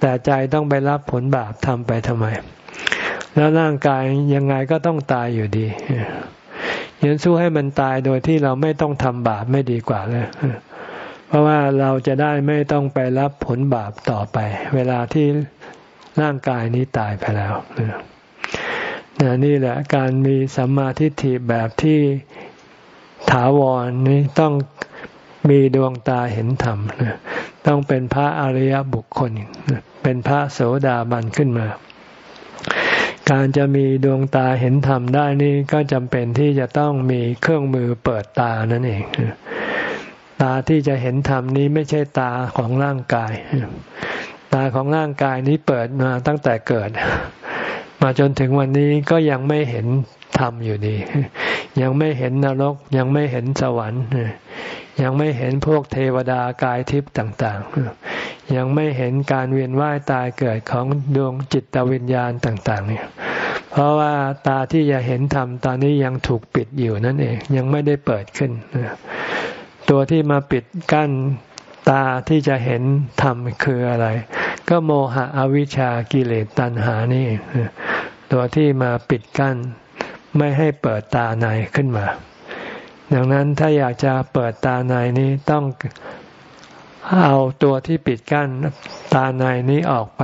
[SPEAKER 1] แต่ใจต้องไปรับผลบาปทำไปทำไม แล้วร่างกายยังไงก็ต้องตายอยู่ดี ยันสู้ให้มันตายโดยที่เราไม่ต้องทำบาปไม่ดีกว่าเลยเพราะว่าเราจะได้ไม่ต้องไปรับผลบาปต่อไป เวลาที่ร่างกายนี้ตายไปแล้วนี่แหละการมีสัมมาทิฏฐิแบบที่ถาวรนี่ต้องมีดวงตาเห็นธรรมต้องเป็นพระอริยบุคคล เป็นพระโสดาบันขึ้นมา การจะมีดวงตาเห็นธรรมได้นี่ก็จำเป็นที่จะต้องมีเครื่องมือเปิดตานั่นเอง ตาที่จะเห็นธรรมนี้ไม่ใช่ตาของร่างกาย ตาของร่างกายนี้เปิดมาตั้งแต่เกิด มาจนถึงวันนี้ก็ยังไม่เห็นธรรมอยู่ดี ยังไม่เห็นนรก ยังไม่เห็นสวรรค์ ยังไม่เห็นพวกเทวดากายทิพย์ต่างๆ ยังไม่เห็นการเวียนว่ายตายเกิดของดวงจิตวิญญาณต่าง ๆ เนี่ย เพราะว่าตาที่จะเห็นธรรมตอนนี้ยังถูกปิดอยู่นั่นเอง ยังไม่ได้เปิดขึ้น ตัวที่มาปิดกั้นตาที่จะเห็นธรรมคืออะไร ก็โมหะอวิชชากิเลสตัณหานี่ตัวที่มาปิดกั้น ไม่ให้เปิดตาในขึ้นมา ดังนั้นถ้าอยากจะเปิดตาในนี้ต้องเอาตัวที่ปิดกั้นตาในนี้ออกไป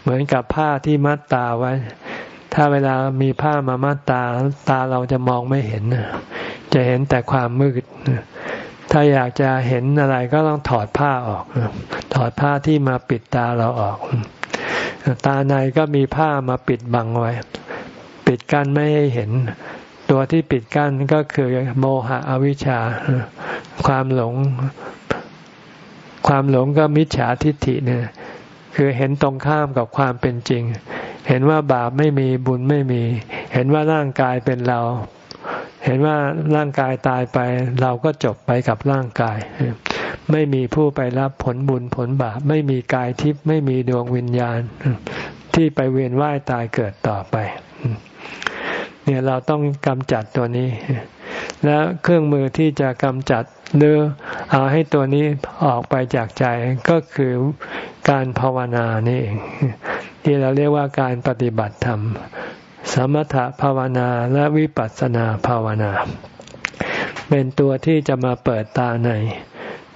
[SPEAKER 1] เหมือนกับผ้าที่มัดตาไว้ ถ้าเวลามีผ้ามามัดตา ตาเราจะมองไม่เห็น จะเห็นแต่ความมืด ถ้าอยากจะเห็นอะไรก็ต้องถอดผ้าออก ถอดผ้าที่มาปิดตาเราออก ตาในก็มีผ้ามาปิดบังไว้ ปิดกั้นไม่ให้เห็น ตัวที่ปิดกั้นก็คือโมหะอวิชชา ความหลง ความหลงก็มิจฉาทิฏฐิเนี่ย คือเห็นตรงข้ามกับความเป็นจริง เห็นว่าบาปไม่มีบุญไม่มี เห็นว่าร่างกายเป็นเรา เห็นว่าร่างกายตายไป เราก็จบไปกับร่างกาย ไม่มีผู้ไปรับผลบุญผลบาป ไม่มีกายทิพย์ไม่มีดวงวิญญาณ ที่ไปเวียนว่ายตายเกิดต่อไป เนี่ยเราต้องกำจัดตัวนี้ และเครื่องมือที่จะกำจัดหรือเอาให้ตัวนี้ออกไปจากใจก็คือการภาวนานี่เองที่เราเรียกว่าการปฏิบัติธรรม สมถภาวนาและวิปัสสนาภาวนา เป็นตัวที่จะมาเปิดตาใน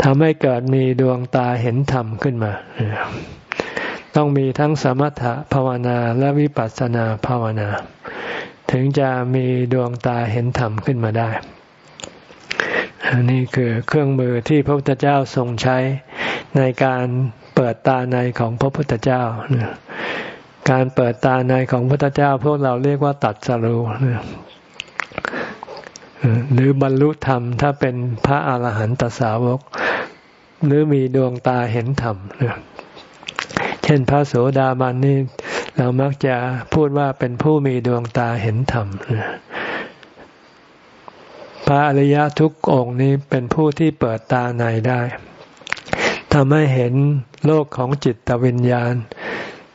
[SPEAKER 1] ทำให้เกิดมีดวงตาเห็นธรรมขึ้นมา ต้องมีทั้งสมถภาวนาและวิปัสสนาภาวนา ถึงจะมีดวงตาเห็นธรรมขึ้นมาได้นี่คือเครื่องมือที่พระพุทธเจ้าทรงใช้ในการเปิดตาในของพระพุทธเจ้า การเปิดตาในของพระพุทธเจ้า พวกเราเรียกว่าตัดสรูหรือบรรลุธรรมถ้าเป็นพระอาหารหันตสาวก หรือมีดวงตาเห็นธรรมเช่นพระโสดาบันนี่ เรามักจะพูดว่าเป็นผู้มีดวงตาเห็นธรรมพระอริยะทุกองค์นี้เป็นผู้ที่เปิดตาในได้ทำให้เห็นโลกของจิตวิญญาณ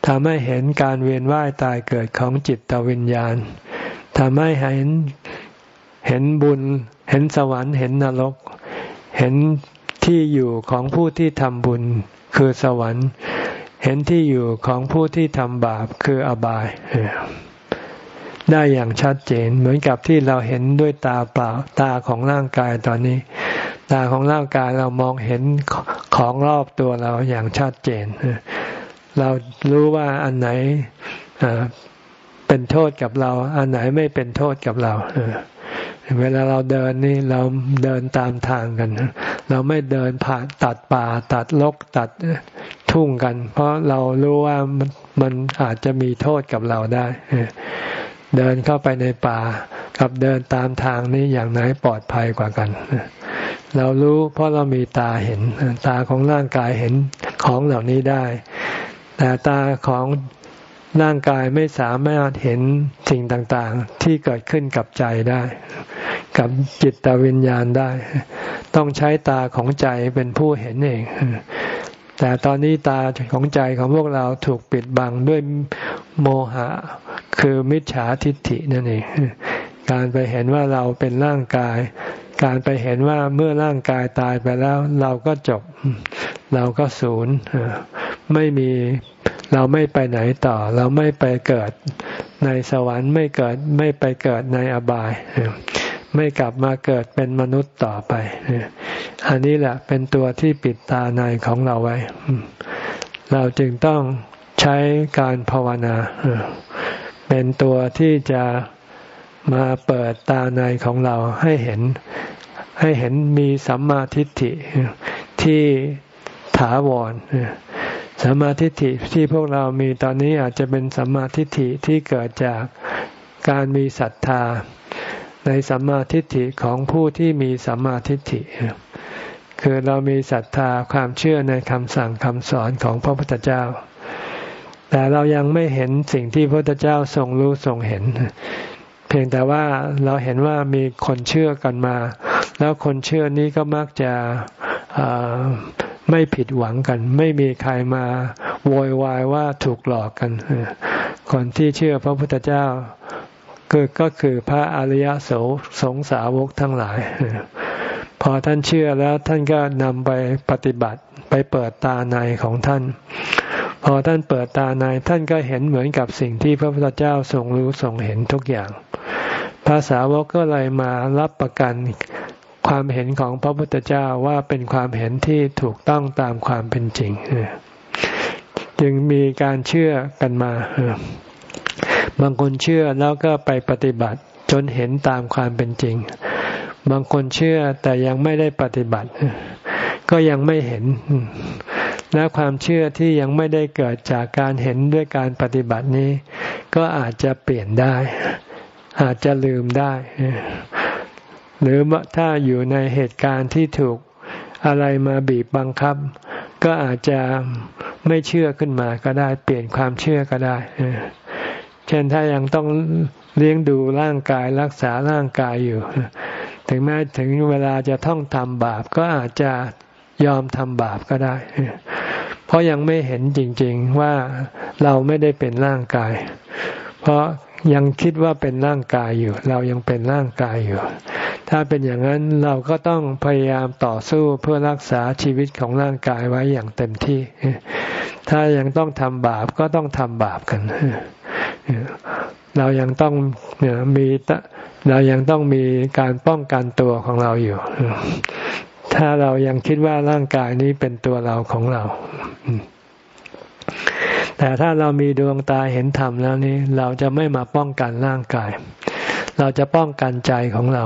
[SPEAKER 1] ทำให้เห็นการเวียนว่ายตายเกิดของจิตวิญญาณทำให้เห็นเห็นบุญ เห็นสวรรค์เห็นนรก เห็นที่อยู่ของผู้ที่ทำบุญ คือสวรรค์ เห็นที่อยู่ของผู้ที่ทำบาปคืออบาย ได้อย่างชัดเจนเหมือนกับที่เราเห็นด้วยตาเปล่าตาของร่างกายตอนนี้ ตาของร่างกายเรามองเห็นของรอบตัวเราอย่างชัดเจน เรารู้ว่าอันไหนเป็นโทษกับเรา อันไหนไม่เป็นโทษกับเราเวลาเราเดินนี่เราเดินตามทางกัน เราไม่เดินผ่านตัดป่า ตัดลกตัด ทุ่งกัน เพราะเรารู้ว่ามันมันอาจจะมีโทษกับเราได้ เดินเข้าไปในป่า กับเดินตามทางนี้อย่างไหนปลอดภัยกว่ากัน เรารู้เพราะเรามีตาเห็น ตาของร่างกายเห็นของเหล่านี้ได้ แต่ตาของร่างกายไม่สามารถเห็นสิ่งต่างๆ ที่เกิดขึ้นกับใจได้ กับจิตวิญญาณได้ ต้องใช้ตาของใจเป็นผู้เห็นเอง แต่ตอนนี้ตาของใจของพวกเราถูกปิดบังด้วยโมหะ คือมิจฉาทิฏฐินั่นเองการไปเห็นว่าเราเป็นร่างกาย การไปเห็นว่าเมื่อร่างกายตายไปแล้ว เราก็จบ เราก็ศูนย์ไม่มีเราไม่ไปไหนต่อ เราไม่ไปเกิดในสวรรค์ไม่เกิดไม่ไปเกิดในอบาย ไม่กลับมาเกิดเป็นมนุษย์ต่อไป อันนี้แหละเป็นตัวที่ปิดตาในของเราไว้ เราจึงต้องใช้การภาวนา เป็นตัวที่จะมาเปิดตาในของเราให้เห็น ให้เห็นมีสัมมาทิฏฐิที่ถาวรสัมมาทิฏฐิที่พวกเรามีตอนนี้อาจจะเป็นสัมมาทิฏฐิที่เกิดจากการมีศรัทธา ในสัมมาทิฏฐิของผู้ที่มีสัมมาทิฏฐิ คือเรามีศรัทธาความเชื่อในคำสั่งคำสอนของพระพุทธเจ้า แต่เรายังไม่เห็นสิ่งที่พระพุทธเจ้าทรงรู้ทรงเห็น เพียงแต่ว่าเราเห็นว่ามีคนเชื่อกันมา แล้วคนเชื่อนี้ก็มักจะไม่ผิดหวังกัน ไม่มีใครมาโวยวายว่าถูกหลอกกันคนที่เชื่อพระพุทธเจ้า คือก็คือพระอริยโสสงสาวกทั้งหลาย พอท่านเชื่อแล้วท่านก็นำไปปฏิบัติไปเปิดตาในของท่าน พอท่านเปิดตาในท่านก็เห็นเหมือนกับสิ่งที่พระพุทธเจ้าทรงรู้ทรงเห็นทุกอย่าง ภาษาวกก็เลยมารับประกันความเห็นของพระพุทธเจ้าว่าเป็นความเห็นที่ถูกต้องตามความเป็นจริง จึงมีการเชื่อกันมา บางคนเชื่อแล้วก็ไปปฏิบัติจนเห็นตามความเป็นจริง บางคนเชื่อแต่ยังไม่ได้ปฏิบัติ ก็ยังไม่เห็น และความเชื่อที่ยังไม่ได้เกิดจากการเห็นด้วยการปฏิบัตินี้ ก็อาจจะเปลี่ยนได้ อาจจะลืมได้ หรือถ้าอยู่ในเหตุการณ์ที่ถูกอะไรมาบีบบังคับ ก็อาจจะไม่เชื่อขึ้นมาก็ได้ เปลี่ยนความเชื่อก็ได้ เช่นถ้ายังต้องเลี้ยงดูร่างกายรักษาร่างกายอยู่ ถึงแม้ถึงเวลาจะต้องทำบาปก็อาจจะยอมทำบาปก็ได้ เพราะยังไม่เห็นจริง ๆว่าเราไม่ได้เป็นร่างกาย เพราะยังคิดว่าเป็นร่างกายอยู่ เรายังเป็นร่างกายอยู่ ถ้าเป็นอย่างนั้นเราก็ต้องพยายามต่อสู้เพื่อรักษาชีวิตของร่างกายไว้อย่างเต็มที่ ถ้ายังต้องทำบาปก็ต้องทำบาปกัน เรายังต้องมีเรายังต้องมีการป้องกันตัวของเราอยู่ ถ้าเรายังคิดว่าร่างกายนี้เป็นตัวเราของเรา แต่ถ้าเรามีดวงตาเห็นธรรมแล้วนี้ เราจะไม่มาป้องกันร่างกาย เราจะป้องกันใจของเรา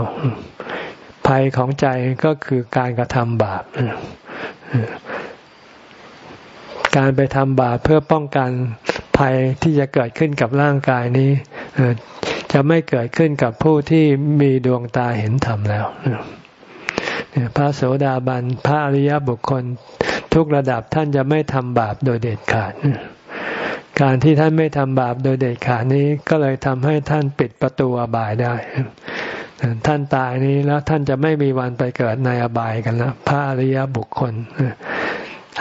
[SPEAKER 1] ภัยของใจก็คือการกระทำบาปการไปทำบาปเพื่อป้องกัน ภัยที่จะเกิดขึ้นกับร่างกายนี้จะไม่เกิดขึ้นกับผู้ที่มีดวงตาเห็นธรรมแล้วพระโสดาบันพระอริยบุคคล ทุกระดับท่านจะไม่ทำบาปโดยเด็ดขาด การที่ท่านไม่ทำบาปโดยเด็ดขาดนี้ก็เลยทำให้ท่านปิดประตูอบายได้ ท่านตายนี้แล้วท่านจะไม่มีวันไปเกิดในอบายกันแล้วพระอริยบุคคล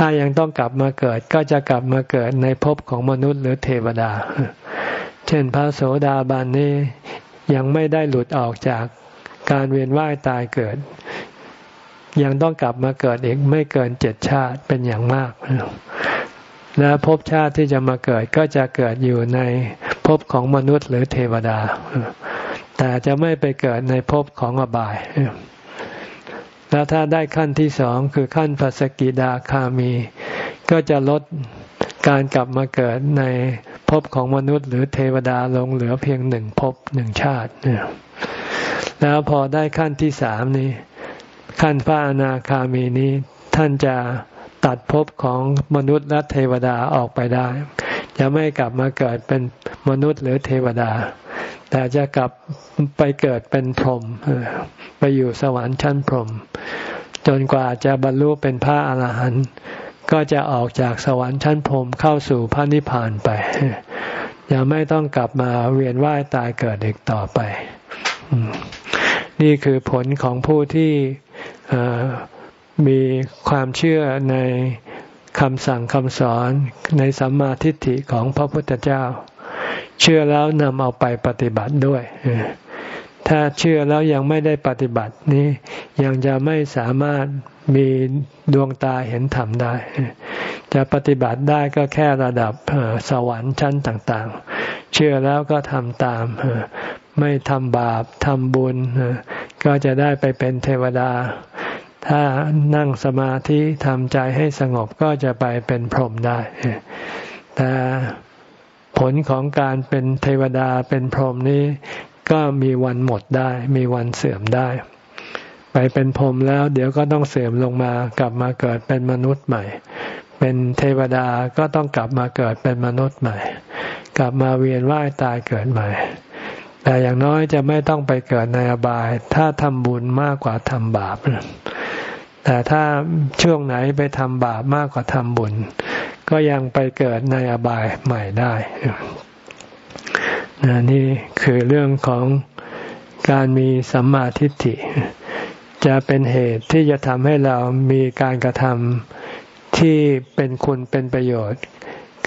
[SPEAKER 1] ถ้ายังต้องกลับมาเกิดก็จะกลับมาเกิดในภพของมนุษย์หรือเทวดา เช่นพระโสดาบันนี้ยังไม่ได้หลุดออกจากการเวียนว่ายตายเกิด ยังต้องกลับมาเกิดอีกไม่เกินเจ็ดชาติเป็นอย่างมาก และภพชาติที่จะมาเกิดก็จะเกิดอยู่ในภพของมนุษย์หรือเทวดา แต่จะไม่ไปเกิดในภพของอบาย แล้วถ้าได้ขั้นที่สองคือขั้นปัสกิดาคามี ก็จะลดการกลับมาเกิดในภพของมนุษย์ หรือเทวดาลงเหลือเพียงหนึ่งภพหนึ่งชาติแล้วพอได้ขั้นที่สามนี้ ขั้นพระอนาคามีนี้ ท่านจะตัดภพของมนุษย์และเทวดาออกไปได้ จะไม่กลับมาเกิดเป็นมนุษย์หรือเทวดา แต่จะกลับไปเกิดเป็นพรหมไปอยู่สวรรค์ชั้นพรหมจนกว่าจะบรรลุเป็นพระอรหันต์ก็จะออกจากสวรรค์ชั้นพรหมเข้าสู่พระนิพพานไปยังไม่ต้องกลับมาเวียนว่ายตายเกิดอีกต่อไป นี่คือผลของผู้ที่มีความเชื่อใน คำสั่งคำสอนในสัมมาทิฏฐิของพระพุทธเจ้า เชื่อแล้วนำเอาไปปฏิบัติด้วย ถ้าเชื่อแล้วยังไม่ได้ปฏิบัตินี้ ยังจะไม่สามารถมีดวงตาเห็นธรรมได้ จะปฏิบัติได้ก็แค่ระดับสวรรค์ชั้นต่างๆ เชื่อแล้วก็ทำตาม ไม่ทำบาปทำบุญ ก็จะได้ไปเป็นเทวดา ถ้านั่งสมาธิทำใจให้สงบก็จะไปเป็นพรหมได้ แต่ผลของการเป็นเทวดาเป็นพรหมนี้ ก็มีวันหมดได้ มีวันเสื่อมได้ ไปเป็นพรหมแล้ว เดี๋ยวก็ต้องเสื่อมลงมากลับมาเกิดเป็นมนุษย์ใหม่ เป็นเทวดาก็ต้องกลับมาเกิดเป็นมนุษย์ใหม่ กลับมาเวียนว่ายตายเกิดใหม่แต่อย่างน้อยจะไม่ต้องไปเกิดในอบาย ถ้าทำบุญมากกว่าทำบาป แต่ถ้าช่วงไหนไปทำบาปมากกว่าทำบุญ ก็ยังไปเกิดในอบายใหม่ได้นนี่คือเรื่องของการมีสัมมาทิฏฐิ จะเป็นเหตุที่จะทำให้เรามีการกระทำที่เป็นคุณเป็นประโยชน์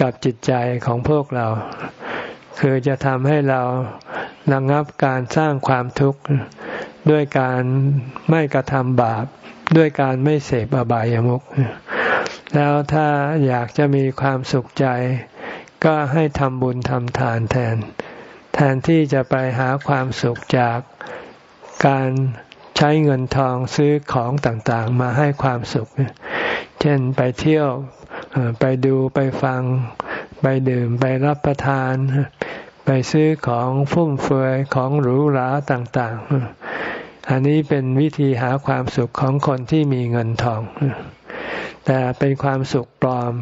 [SPEAKER 1] กับจิตใจของพวกเรา คือจะทำให้เราระงงับการสร้างความทุกข์ ด้วยการไม่กระทำบาป ด้วยการไม่เสพอบายามุขแล้วถ้าอยากจะมีความสุขใจ ก็ให้ทำบุญทำทานแทน แทนที่จะไปหาความสุขจากการใช้เงินทองซื้อของต่างๆ มาให้ความสุข เช่นไปเที่ยวไปดูไปฟัง ไปดื่มไปรับประทาน ไปซื้อของฟุ่มเฟือยของหรูหราต่างๆ อันนี้เป็นวิธีหาความสุขของคนที่มีเงินทอง แต่เป็นความสุขปลอม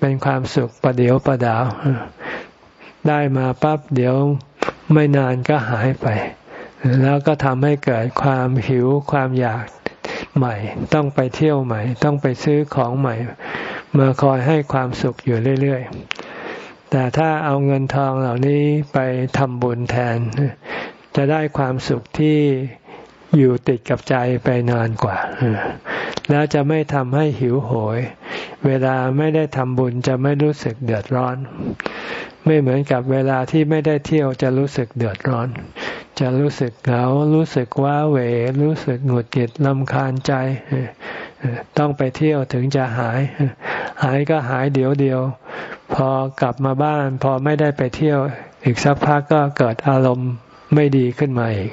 [SPEAKER 1] เป็นความสุขประเดียวประดาว ได้มาปั๊บเดี๋ยวไม่นานก็หายไป แล้วก็ทำให้เกิดความหิวความอยากใหม่ ต้องไปเที่ยวใหม่ ต้องไปซื้อของใหม่ มาคอยให้ความสุขอยู่เรื่อยๆ แต่ถ้าเอาเงินทองเหล่านี้ไปทำบุญแทน จะได้ความสุขที่ อยู่ติดกับใจไปนานกว่า แล้วจะไม่ทำให้หิวโหย เวลาไม่ได้ทำบุญจะไม่รู้สึกเดือดร้อน ไม่เหมือนกับเวลาที่ไม่ได้เที่ยวจะรู้สึกเดือดร้อน จะรู้สึกเหงา รู้สึกว้าเหวรู้สึกหงุดหงิดลำคาญใจ ต้องไปเที่ยวถึงจะหาย หายก็หายเดี๋ยวเดียว พอกลับมาบ้าน พอไม่ได้ไปเที่ยว อีกสักพักก็เกิดอารมณ์ไม่ดีขึ้นมาอีก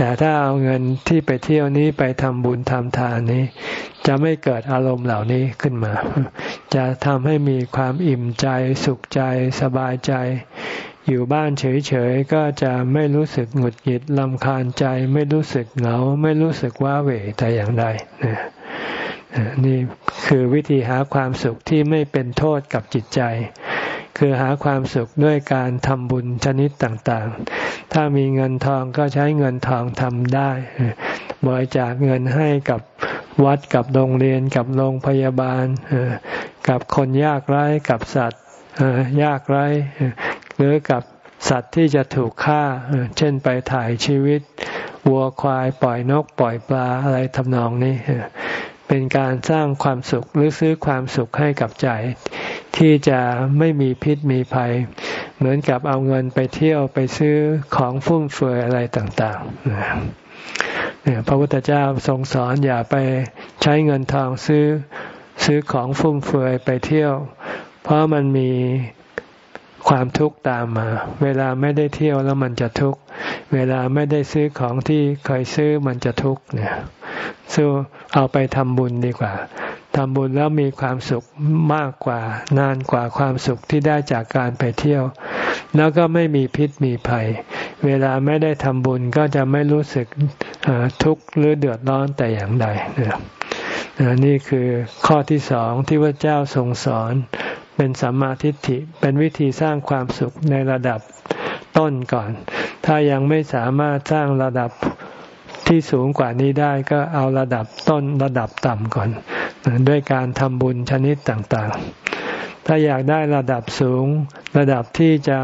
[SPEAKER 1] แต่ถ้าเอาเงินที่ไปเที่ยวนี้ไปทำบุญทำทานนี้ จะไม่เกิดอารมณ์เหล่านี้ขึ้นมา จะทำให้มีความอิ่มใจสุขใจสบายใจ อยู่บ้านเฉยๆก็จะไม่รู้สึกหงุดหงิดลำคาญใจ ไม่รู้สึกเหงา ไม่รู้สึกว้าเหวแต่อย่างใดนี่คือวิธีหาความสุขที่ไม่เป็นโทษกับจิตใจ คือหาความสุขด้วยการทำบุญชนิดต่างๆ ถ้ามีเงินทองก็ใช้เงินทองทำได้ บริจาคเงินให้กับวัดกับโรงเรียนกับโรงพยาบาล กับคนยากไร้กับสัตว์ยากไร้หรือกับสัตว์ที่จะถูกฆ่า เช่นไปถ่ายชีวิต วัวควายปล่อยนกปล่อยปลาอะไรทำนองนี้ เป็นการสร้างความสุขหรือซื้อความสุขให้กับใจ ที่จะไม่มีพิษมีภัย เหมือนกับเอาเงินไปเที่ยวไปซื้อของฟุ่มเฟือยอะไรต่างๆเนี่ยพระพุทธเจ้าทรงสอนอย่าไปใช้เงินทองซื้อซื้อของฟุ่มเฟือยไปเที่ยว เพราะมันมีความทุกข์ตามมา เวลาไม่ได้เที่ยวแล้วมันจะทุกข์ เวลาไม่ได้ซื้อของที่เคยซื้อมันจะทุกข์เนี่ยสู้เอาไปทำบุญดีกว่า ทำบุญแล้วมีความสุขมากกว่านานกว่าความสุขที่ได้จากการไปเที่ยว แล้วก็ไม่มีพิษมีภัย เวลาไม่ได้ทำบุญก็จะไม่รู้สึกทุกข์หรือเดือดร้อนแต่อย่างใดนี่คือข้อที่สองที่พระเจ้าทรงสอนเป็นสัมมาทิฏฐิเป็นวิธีสร้างความสุขในระดับต้นก่อน ถ้ายังไม่สามารถสร้างระดับ ที่สูงกว่านี้ได้ก็เอาระดับต้นระดับต่ำก่อน ด้วยการทำบุญชนิดต่างๆ ถ้าอยากได้ระดับสูง ระดับที่จะ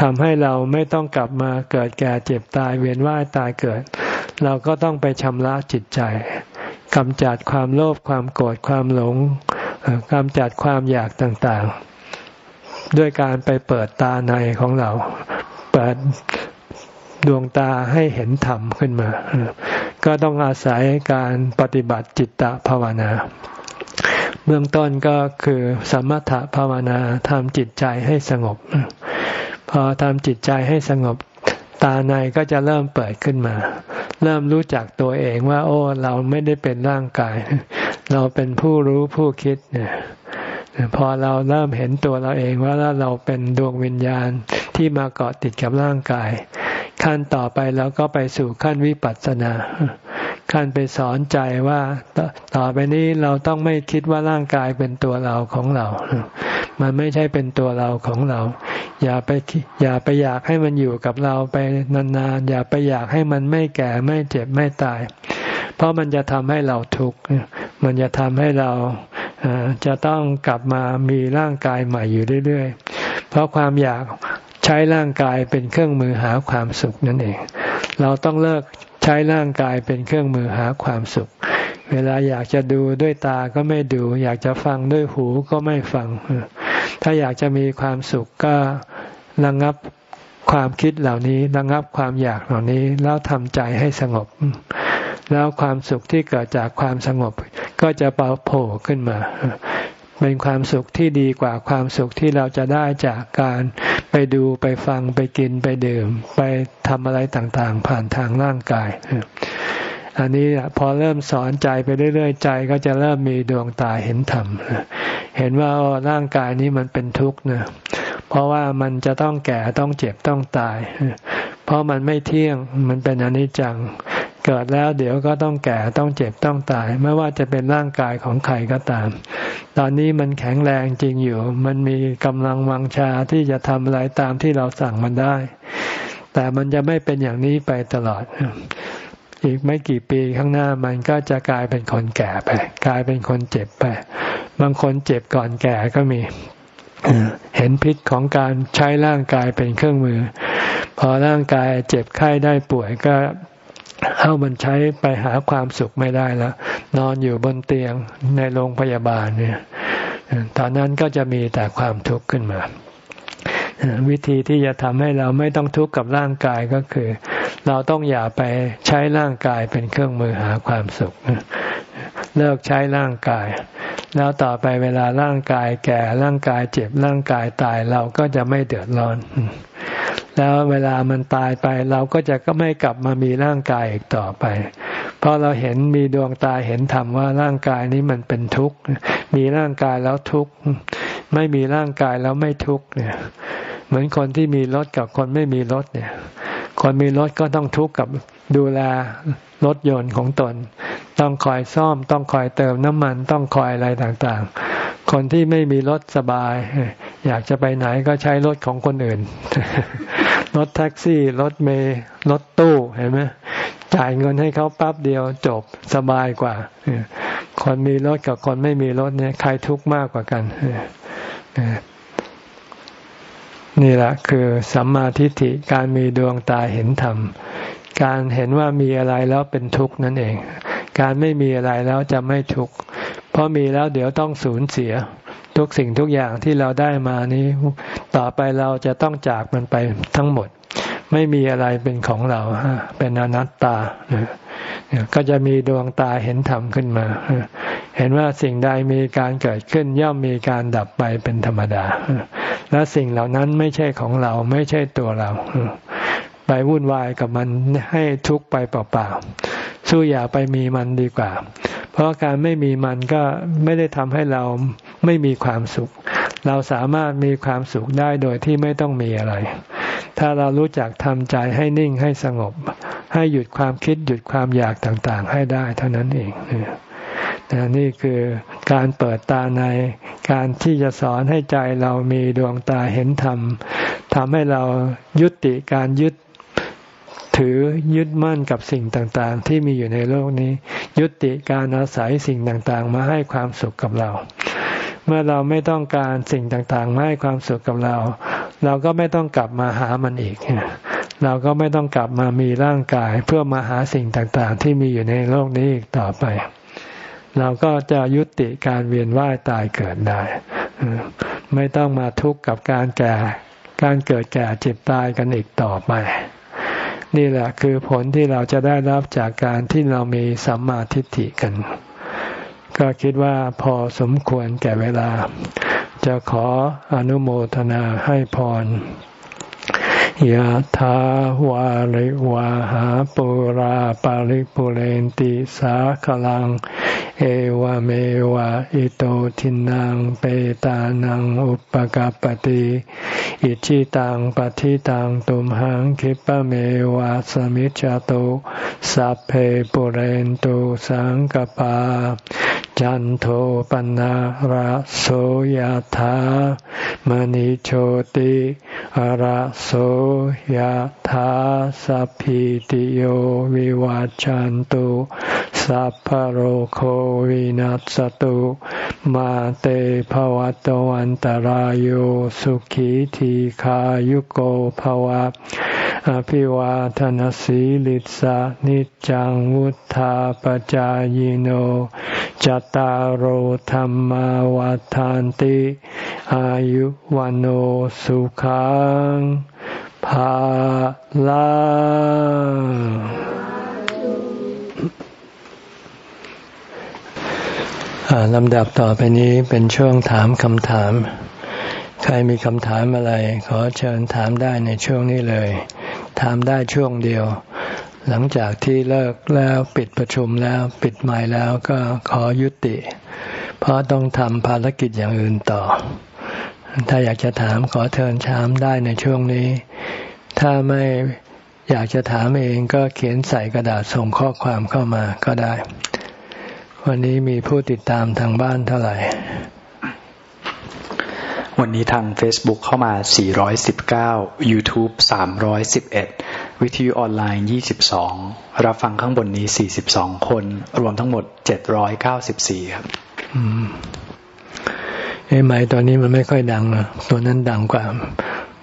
[SPEAKER 1] ทำให้เราไม่ต้องกลับมาเกิดแก่เจ็บตายเวียนว่ายตายเกิด เราก็ต้องไปชำระจิตใจกำจัดความโลภความโกรธความหลงกำจัดความอยากต่างๆ ด้วยการไปเปิดตาในของเรา เปิด ดวงตาให้เห็นธรรมขึ้นมา ก็ต้องอาศัยการปฏิบัติจิตตภาวนา เบื้องต้นก็คือสมถะภาวนาทำจิตใจให้สงบ พอทำจิตใจให้สงบตาในก็จะเริ่มเปิดขึ้นมา เริ่มรู้จักตัวเองว่า โอ้ เราไม่ได้เป็นร่างกาย เราเป็นผู้รู้ผู้คิดเนี่ยพอเราเริ่มเห็นตัวเราเองว่าเราเป็นดวงวิญญาณที่มาเกาะติดกับร่างกาย ขั้นต่อไปเราก็ไปสู่ขั้นวิปัสสนา ขั้นไปสอนใจว่าต่อไปนี้เราต้องไม่คิดว่าร่างกายเป็นตัวเราของเรา มันไม่ใช่เป็นตัวเราของเรา อย่าไปอย่าไปอยากให้มันอยู่กับเราไปนานๆ อย่าไปอยากให้มันไม่แก่ไม่เจ็บไม่ตาย เพราะมันจะทำให้เราทุกข์ มันจะทำให้เราจะต้องกลับมามีร่างกายใหม่อยู่เรื่อยๆ เพราะความอยาก ใช้ร่างกายเป็นเครื่องมือหาความสุขนั่นเอง เราต้องเลิกใช้ร่างกายเป็นเครื่องมือหาความสุข เวลาอยากจะดูด้วยตาก็ไม่ดู อยากจะฟังด้วยหูก็ไม่ฟัง ถ้าอยากจะมีความสุขก็ระงับความคิดเหล่านี้ระงับความอยากเหล่านี้แล้วทำใจให้สงบ แล้วความสุขที่เกิดจากความสงบก็จะเป่าโผล่ขึ้นมา เป็นความสุขที่ดีกว่าความสุขที่เราจะได้จากการไปดูไปฟังไปกินไปดื่ม ไปทำอะไรต่างๆ ผ่านทางร่างกาย อันนี้พอเริ่มสอนใจไปเรื่อยๆใจก็จะเริ่มมีดวงตาเห็นธรรม เห็นว่าร่างกายนี้มันเป็นทุกข์นะเพราะว่ามันจะต้องแก่ต้องเจ็บต้องตาย เพราะมันไม่เที่ยงมันเป็นอนิจจัง เกิดแล้วเดี๋ยวก็ต้องแก่ต้องเจ็บต้องตาย ไม่ว่าจะเป็นร่างกายของใครก็ตาม ตอนนี้มันแข็งแรงจริงอยู่ มันมีกำลังวังชาที่จะทำอะไรตามที่เราสั่งมันได้ แต่มันจะไม่เป็นอย่างนี้ไปตลอด อีกไม่กี่ปีข้างหน้ามันก็จะกลายเป็นคนแก่ไป กลายเป็นคนเจ็บไป บางคนเจ็บก่อนแก่ก็มีเห็นพิษของการใช้ร่างกายเป็นเครื่องมือ พอร่างกายเจ็บไข้ได้ป่วยก็ เอามันใช้ไปหาความสุขไม่ได้แล้ว นอนอยู่บนเตียงในโรงพยาบาลเนี่ยตอนนั้นก็จะมีแต่ความทุกข์ขึ้นมา วิธีที่จะทำให้เราไม่ต้องทุกข์กับร่างกายก็คือ เราต้องอย่าไปใช้ร่างกายเป็นเครื่องมือหาความสุข เลิกใช้ร่างกาย แล้วต่อไปเวลาร่างกายแก่ร่างกายเจ็บร่างกายตายเราก็จะไม่เดือดร้อน แล้วเวลามันตายไปเราก็จะก็ไม่กลับมามีร่างกายอีกต่อไป เพราะเราเห็นมีดวงตาเห็นธรรมว่าร่างกายนี้มันเป็นทุกข์มีร่างกายแล้วทุกข์ไม่มีร่างกายแล้วไม่ทุกข์เนี่ย เหมือนคนที่มีรถกับคนไม่มีรถเนี่ย คนมีรถก็ต้องทุกข์กับดูแลรถยนต์ของตน ต้องคอยซ่อม ต้องคอยเติมน้ำมัน ต้องคอยอะไรต่างๆ คนที่ไม่มีรถสบาย อยากจะไปไหนก็ใช้รถของคนอื่น รถแท็กซี่ รถเมล์รถตู้เห็นไหมจ่ายเงินให้เขาปั๊บเดียวจบสบายกว่า คนมีรถกับคนไม่มีรถเนี่ยใครทุกข์มากกว่ากัน นี่แหละคือสัมมาทิฏฐิการมีดวงตาเห็นธรรม การเห็นว่ามีอะไรแล้วเป็นทุกข์นั่นเอง การไม่มีอะไรแล้วจะไม่ทุกข์ เพราะมีแล้วเดี๋ยวต้องสูญเสีย ทุกสิ่งทุกอย่างที่เราได้มานี้ ต่อไปเราจะต้องจากมันไปทั้งหมด ไม่มีอะไรเป็นของเราเป็นอนัตตาก็จะมีดวงตาเห็นธรรมขึ้นมา เห็นว่าสิ่งใดมีการเกิดขึ้นย่อมมีการดับไปเป็นธรรมดา และสิ่งเหล่านั้นไม่ใช่ของเราไม่ใช่ตัวเรา ไปวุ่นวายกับมันให้ทุกข์ไปเปล่าๆสู้อย่าไปมีมันดีกว่า เพราะการไม่มีมันก็ไม่ได้ทำให้เรา ไม่มีความสุข เราสามารถมีความสุขได้โดยที่ไม่ต้องมีอะไร ถ้าเรารู้จักทำใจให้นิ่งให้สงบ ให้หยุดความคิดหยุดความอยากต่างๆ ให้ได้เท่านั้นเองนี่คือการเปิดตาในการที่จะสอนให้ใจเรามีดวงตาเห็นธรรมทำให้เรายุติการยึดถือยึดมั่นกับสิ่งต่างๆ ที่มีอยู่ในโลกนี้ ยุติการอาศัยสิ่งต่างๆ มาให้ความสุขกับเรา เมื่อเราไม่ต้องการสิ่งต่างๆมาให้ความสุขกับเรา เราก็ไม่ต้องกลับมาหามันอีก เราก็ไม่ต้องกลับมามีร่างกาย เพื่อมาหาสิ่งต่างๆ ที่มีอยู่ในโลกนี้อีกต่อไป เราก็จะยุติการเวียนว่ายตายเกิดได้ ไม่ต้องมาทุกข์กับการแก่ การเกิดแก่เจ็บตายกันอีกต่อไปนี่แหละคือผลที่เราจะได้รับจากการที่เรามีสัมมาทิฏฐิกัน ก็คิดว่าพอสมควรแก่เวลา จะขออนุโมทนาให้พรยะถาวาริวาหาปุราปาริปุเรนติสาคลัง เอวเมวะอิโตทินังเปตานังอุปกัปติอิชิตังปฏิตังตุมหังคิปะเมวะสมิจจโตสัพเพปุเรนตุสังกปา จันโทปนะระโสยธามณิโชติระโสยธาสัพพิติโยวิวัจจันตุสัพพโรโควินัสตุมาเตภวัตวันตารโยสุขีทีขายุโกภวะ อภิวาทนสีลิสานิจังวุธาปจายโนจตารโหธรรมวาทานติ อายุวันโอสุขังภาลาลำดับต่อไปนี้เป็นช่วงถามคำถาม ใครมีคำถามอะไร ขอเชิญถามได้ในช่วงนี้เลย ถามได้ช่วงเดียว หลังจากที่เลิกแล้วปิดประชุมแล้วปิดไม้แล้วก็ขอยุติ เพราะต้องทำภารกิจอย่างอื่นต่อ ถ้าอยากจะถามขอเชิญถามได้ในช่วงนี้ ถ้าไม่อยากจะถามเองก็เขียนใส่กระดาษส่งข้อความเข้ามาก็ได้ วันนี้มีผู้ติดตามทางบ้านเท่าไหร่
[SPEAKER 2] วันนี้ทาง Facebook เข้ามา 419 YouTube 311 วิทยุออนไลน์ 22 รับฟังข้างบนนี้ 42 คน รวมทั้งหมด 794 ครับ
[SPEAKER 1] เอ้ไม้ตอนนี้มันไม่ค่อยดังนะตัวนั้นดังกว่า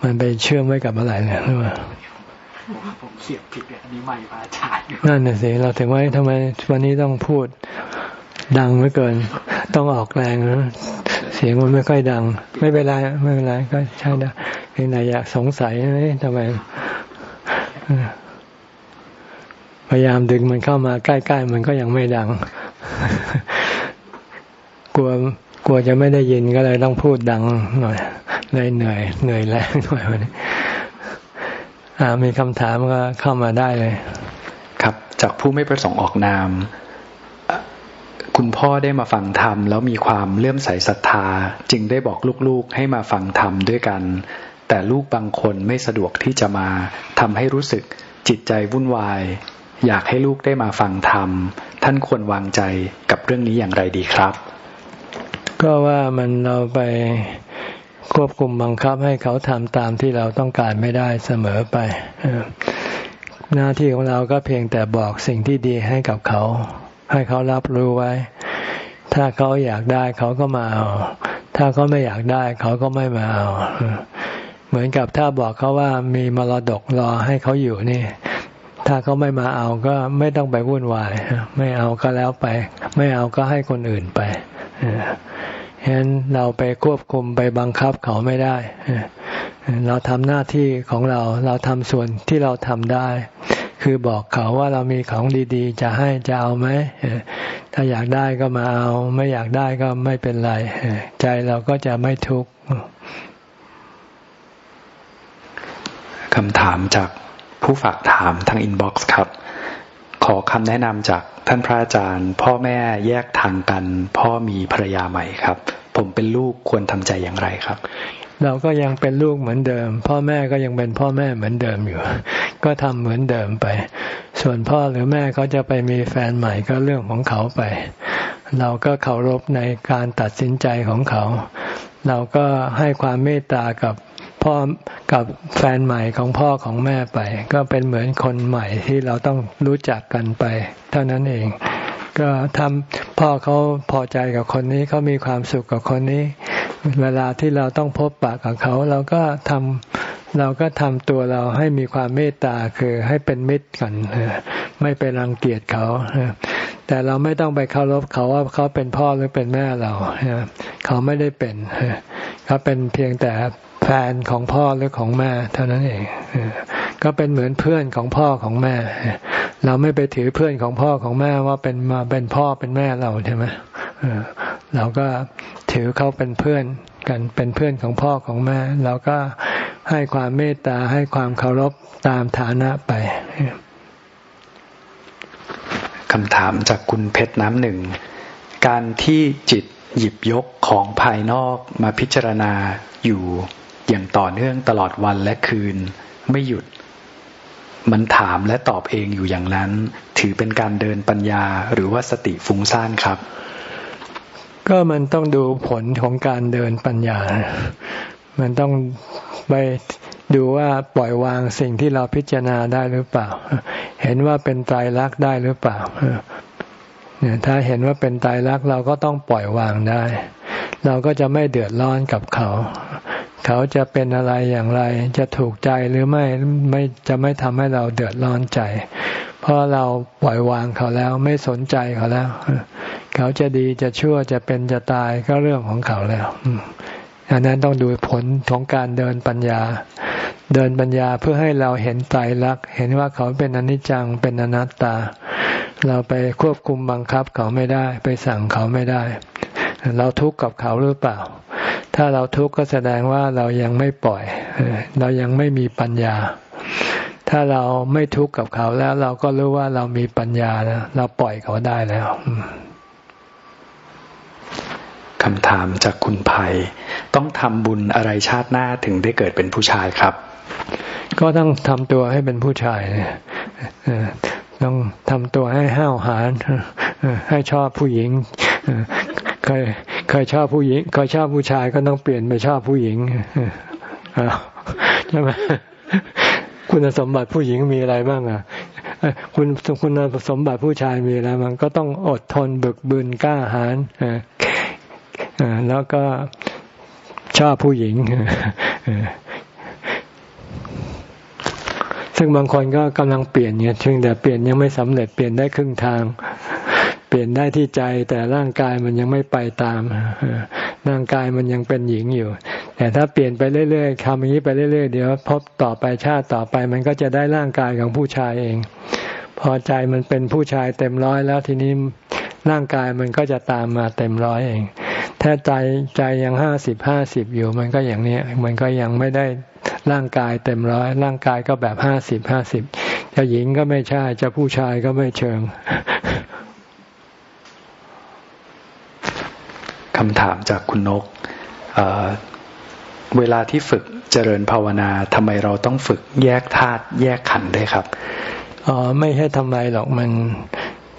[SPEAKER 1] มันไปเชื่อมไว้กับอะไรเนี่ยหรือว่าผมเขียนผิดอันนี้ไม่มาฉายนั่นน่ะสิ เราถึงว่าทำไมวันนี้ต้องพูดดังเหลือเกิน ต้องออกแรงนะเสียงมันไม่ค่อยดัง ไม่เป็นไรไม่เป็นไรก็ใช่นะเพียงแต่อยากสงสัยนะทำไมพยายามดึงมันเข้ามาใกล้ๆมันก็ยังไม่ดัง กลัวกลัวจะไม่ได้ยินก็เลยต้องพูดดังหน่อยเลยเหนื่อย เหนื่อยแรงหน่อยวันนี้มีคำถามก็เข้ามาได้เลย
[SPEAKER 2] ครับ จากผู้ไม่ประสงค์ออกนาม คุณพ่อได้มาฟังธรรมแล้วมีความเลื่อมใสศรัทธา จึงได้บอกลูกๆให้มาฟังธรรมด้วยกัน แต่ลูกบางคนไม่สะดวกที่จะมาทำให้รู้สึกจิตใจวุ่นวาย อยากให้ลูกได้มาฟังธรรม ท่านควรวางใจกับเรื่องนี้อย่างไรดีครับ
[SPEAKER 1] ก็ว่ามันเราไปควบคุมบังคับให้เขาทำตามที่เราต้องการไม่ได้เสมอไปหน้าที่ของเราก็เพียงแต่บอกสิ่งที่ดีให้กับเขา ให้เขารับรู้ไว้ ถ้าเขาอยากได้เขาก็มาเอา ถ้าเขาไม่อยากได้เขาก็ไม่มาเอา เหมือนกับถ้าบอกเขาว่ามีมรดกรอให้เขาอยู่นี่ ถ้าเขาไม่มาเอาก็ไม่ต้องไปวุ่นวาย ไม่เอาก็แล้วไป ไม่เอาก็ให้คนอื่นไปฉะนั้นเราไปควบคุมไปบังคับเขาไม่ได้ เราทำหน้าที่ของเรา เราทำส่วนที่เราทำได้ คือบอกเขาว่าเรามีของดีๆ จะให้จะเอาไหมถ้าอยากได้ก็มาเอา ไม่อยากได้ก็ไม่เป็นไร ใจเราก็จะไม่ทุกข์
[SPEAKER 2] คำถามจากผู้ฝากถามทาง inbox ครับ ขอคำแนะนำจากท่านพระอาจารย์ พ่อแม่แยกทางกัน พ่อมีภรรยาใหม่ครับ ผมเป็นลูกควรทำใจอย่างไรครับ
[SPEAKER 1] เราก็ยังเป็นลูกเหมือนเดิม พ่อแม่ก็ยังเป็นพ่อแม่เหมือนเดิมอยู่ ก็ทำเหมือนเดิมไป ส่วนพ่อหรือแม่เขาจะไปมีแฟนใหม่ก็เรื่องของเขาไป เราก็เคารพในการตัดสินใจของเขา เราก็ให้ความเมตตากับพ่อกับแฟนใหม่ของพ่อของแม่ไป ก็เป็นเหมือนคนใหม่ที่เราต้องรู้จักกันไป เท่านั้นเอง ก็ทำพ่อเขาพอใจกับคนนี้เขามีความสุขกับคนนี้ เวลาที่เราต้องพบปะกับเขาเราก็ทำเราก็ทำตัวเราให้มีความเมตตาคือให้เป็นมิตรกันไม่ไปรังเกียจเขาแต่เราไม่ต้องไปเคารพเขาว่าเขาเป็นพ่อหรือเป็นแม่เราเขาไม่ได้เป็นเขาเป็นเพียงแต่แฟนของพ่อหรือของแม่ เท่านั้นเองก็เป็นเหมือนเพื่อนของพ่อของแม่ เราไม่ไปถือเพื่อนของพ่อของแม่ว่าเป็นมาเป็นพ่อเป็นแม่เราใช่ไหมเราก็ถือเขาเป็นเพื่อนกันเป็นเพื่อนของพ่อของแม่เราก็ให้ความเมตตาให้ความเคารพตามฐานะไป
[SPEAKER 2] คำถามจากคุณเพชรน้ำหนึ่ง การที่จิตหยิบยกของภายนอกมาพิจารณาอยู่อย่างต่อเนื่องตลอดวันและคืน ไม่หยุด มันถามและตอบเองอยู่อย่างนั้น ถือเป็นการเดินปัญญาหรือว่าสติฟุ้งซ่านครับ
[SPEAKER 1] ก็มันต้องดูผลของการเดินปัญญา มันต้องไปดูว่าปล่อยวางสิ่งที่เราพิจารณาได้หรือเปล่า เห็นว่าเป็นตายรักได้หรือเปล่าเนี่ยถ้าเห็นว่าเป็นตายรักเราก็ต้องปล่อยวางได้ เราก็จะไม่เดือดร้อนกับเขา เขาจะเป็นอะไรอย่างไร จะถูกใจหรือไม่ไม่จะไม่ทำให้เราเดือดร้อนใจ เพราะเราปล่อยวางเขาแล้วไม่สนใจเขาแล้ว เขาจะดีจะชั่วจะเป็นจะตายก็เรื่องของเขาแล้วอันนั้นต้องดูผลของการเดินปัญญา เดินปัญญาเพื่อให้เราเห็นไตรลักษณ์เห็นว่าเขาเป็นอนิจจังเป็นอนัตตา เราไปควบคุมบังคับเขาไม่ได้ ไปสั่งเขาไม่ได้ เราทุกข์กับเขาหรือเปล่า ถ้าเราทุกข์ก็แสดงว่าเรายังไม่ปล่อย เรายังไม่มีปัญญา ถ้าเราไม่ทุกข์กับเขาแล้วเราก็รู้ว่าเรามีปัญญาแล้วเราปล่อยเขาได้แล้ว
[SPEAKER 2] คำถามจากคุณภัย ต้องทำบุญอะไรชาติหน้าถึงได้เกิดเป็นผู้ชายครับ
[SPEAKER 1] ก็ต้องทำตัวให้เป็นผู้ชายต้องทำตัวให้ห้าวหาญให้ชอบผู้หญิง เคยเคยชอบผู้หญิงเคยชอบผู้ชายก็ต้องเปลี่ยนไปชอบผู้หญิงใช่ไหมคุณสมบัติผู้หญิงมีอะไรบ้างอะคุณคุณสมบัติผู้ชายมีอะไรบ้างก็ต้องอดทนบึกบืนกล้าหาญแล้วก็ชอบผู้หญิงซึ่งบางคนก็กำลังเปลี่ยนเนี่ยเพียงแต่เปลี่ยนยังไม่สำเร็จเปลี่ยนได้ครึ่งทาง ปลี่ยนได้ที่ใจแต่ร่างกายมันยังไม่ไปตาม ร่างกายมันยังเป็นหญิงอยู่ แต่ถ้าเปลี่ยนไปเรื่อยๆทำอย่างนี้ไปเรื่อยๆ เดี๋ยวพบต่อไปชาติต่อไป มันก็จะได้ร่างกายของผู้ชายเอง พอใจมันเป็นผู้ชายเต็มร้อยแล้วทีนี้ร่างกายมันก็จะตามมาเต็มร้อยเอง ถ้าใจใจยังห้าสิบห้าสิบอยู่ มันก็อย่างนี้มันก็ยังไม่ได้ร่างกายเต็มร้อย ร่างกายก็แบบห้าสิบห้าสิบจะหญิงก็ไม่ใช่จะผู้ชายก็ไม่เชิงำ
[SPEAKER 2] ถามจากคุณนกเเวลาที่ฝึกเจริญภาวนาทำไมเราต้องฝึกแยกธาตุแยกขันธ์ด้วยครับ
[SPEAKER 1] อ๋อไม่ใช่ทำไมหรอกมัน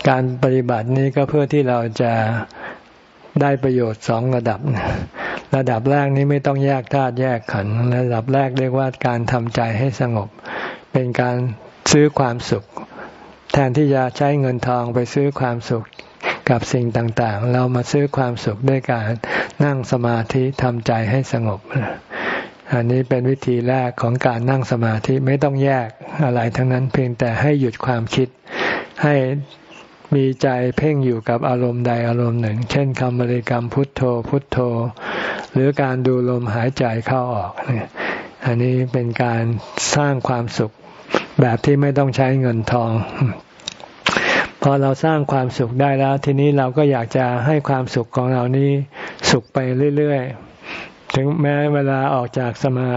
[SPEAKER 1] การปฏิบัตินี้ก็เพื่อที่เราจะได้ประโยชน์สองระดับ ระดับแรกนี้ไม่ต้องแยกธาตุแยกขันธ์ระดับแรกเรียกว่าการทำใจให้สงบ เป็นการซื้อความสุข แทนที่จะใช้เงินทองไปซื้อความสุข กับสิ่งต่างๆ เรามาซื้อความสุขด้วยการนั่งสมาธิทำใจให้สงบ อันนี้เป็นวิธีแรกของการนั่งสมาธิไม่ต้องแยกอะไรทั้งนั้นเพียงแต่ให้หยุดความคิด ให้มีใจเพ่งอยู่กับอารมณ์ใดอารมณ์หนึ่ง เช่นคำบริกรรมพุทโธพุทโธ หรือการดูลมหายใจเข้าออกเนี่ยอันนี้เป็นการสร้างความสุขแบบที่ไม่ต้องใช้เงินทอง พอเราสร้างความสุขได้แล้ว ทีนี้เราก็อยากจะให้ความสุขของเรานี้สุขไปเรื่อยๆ ถึงแม้เวลาออกจากสมา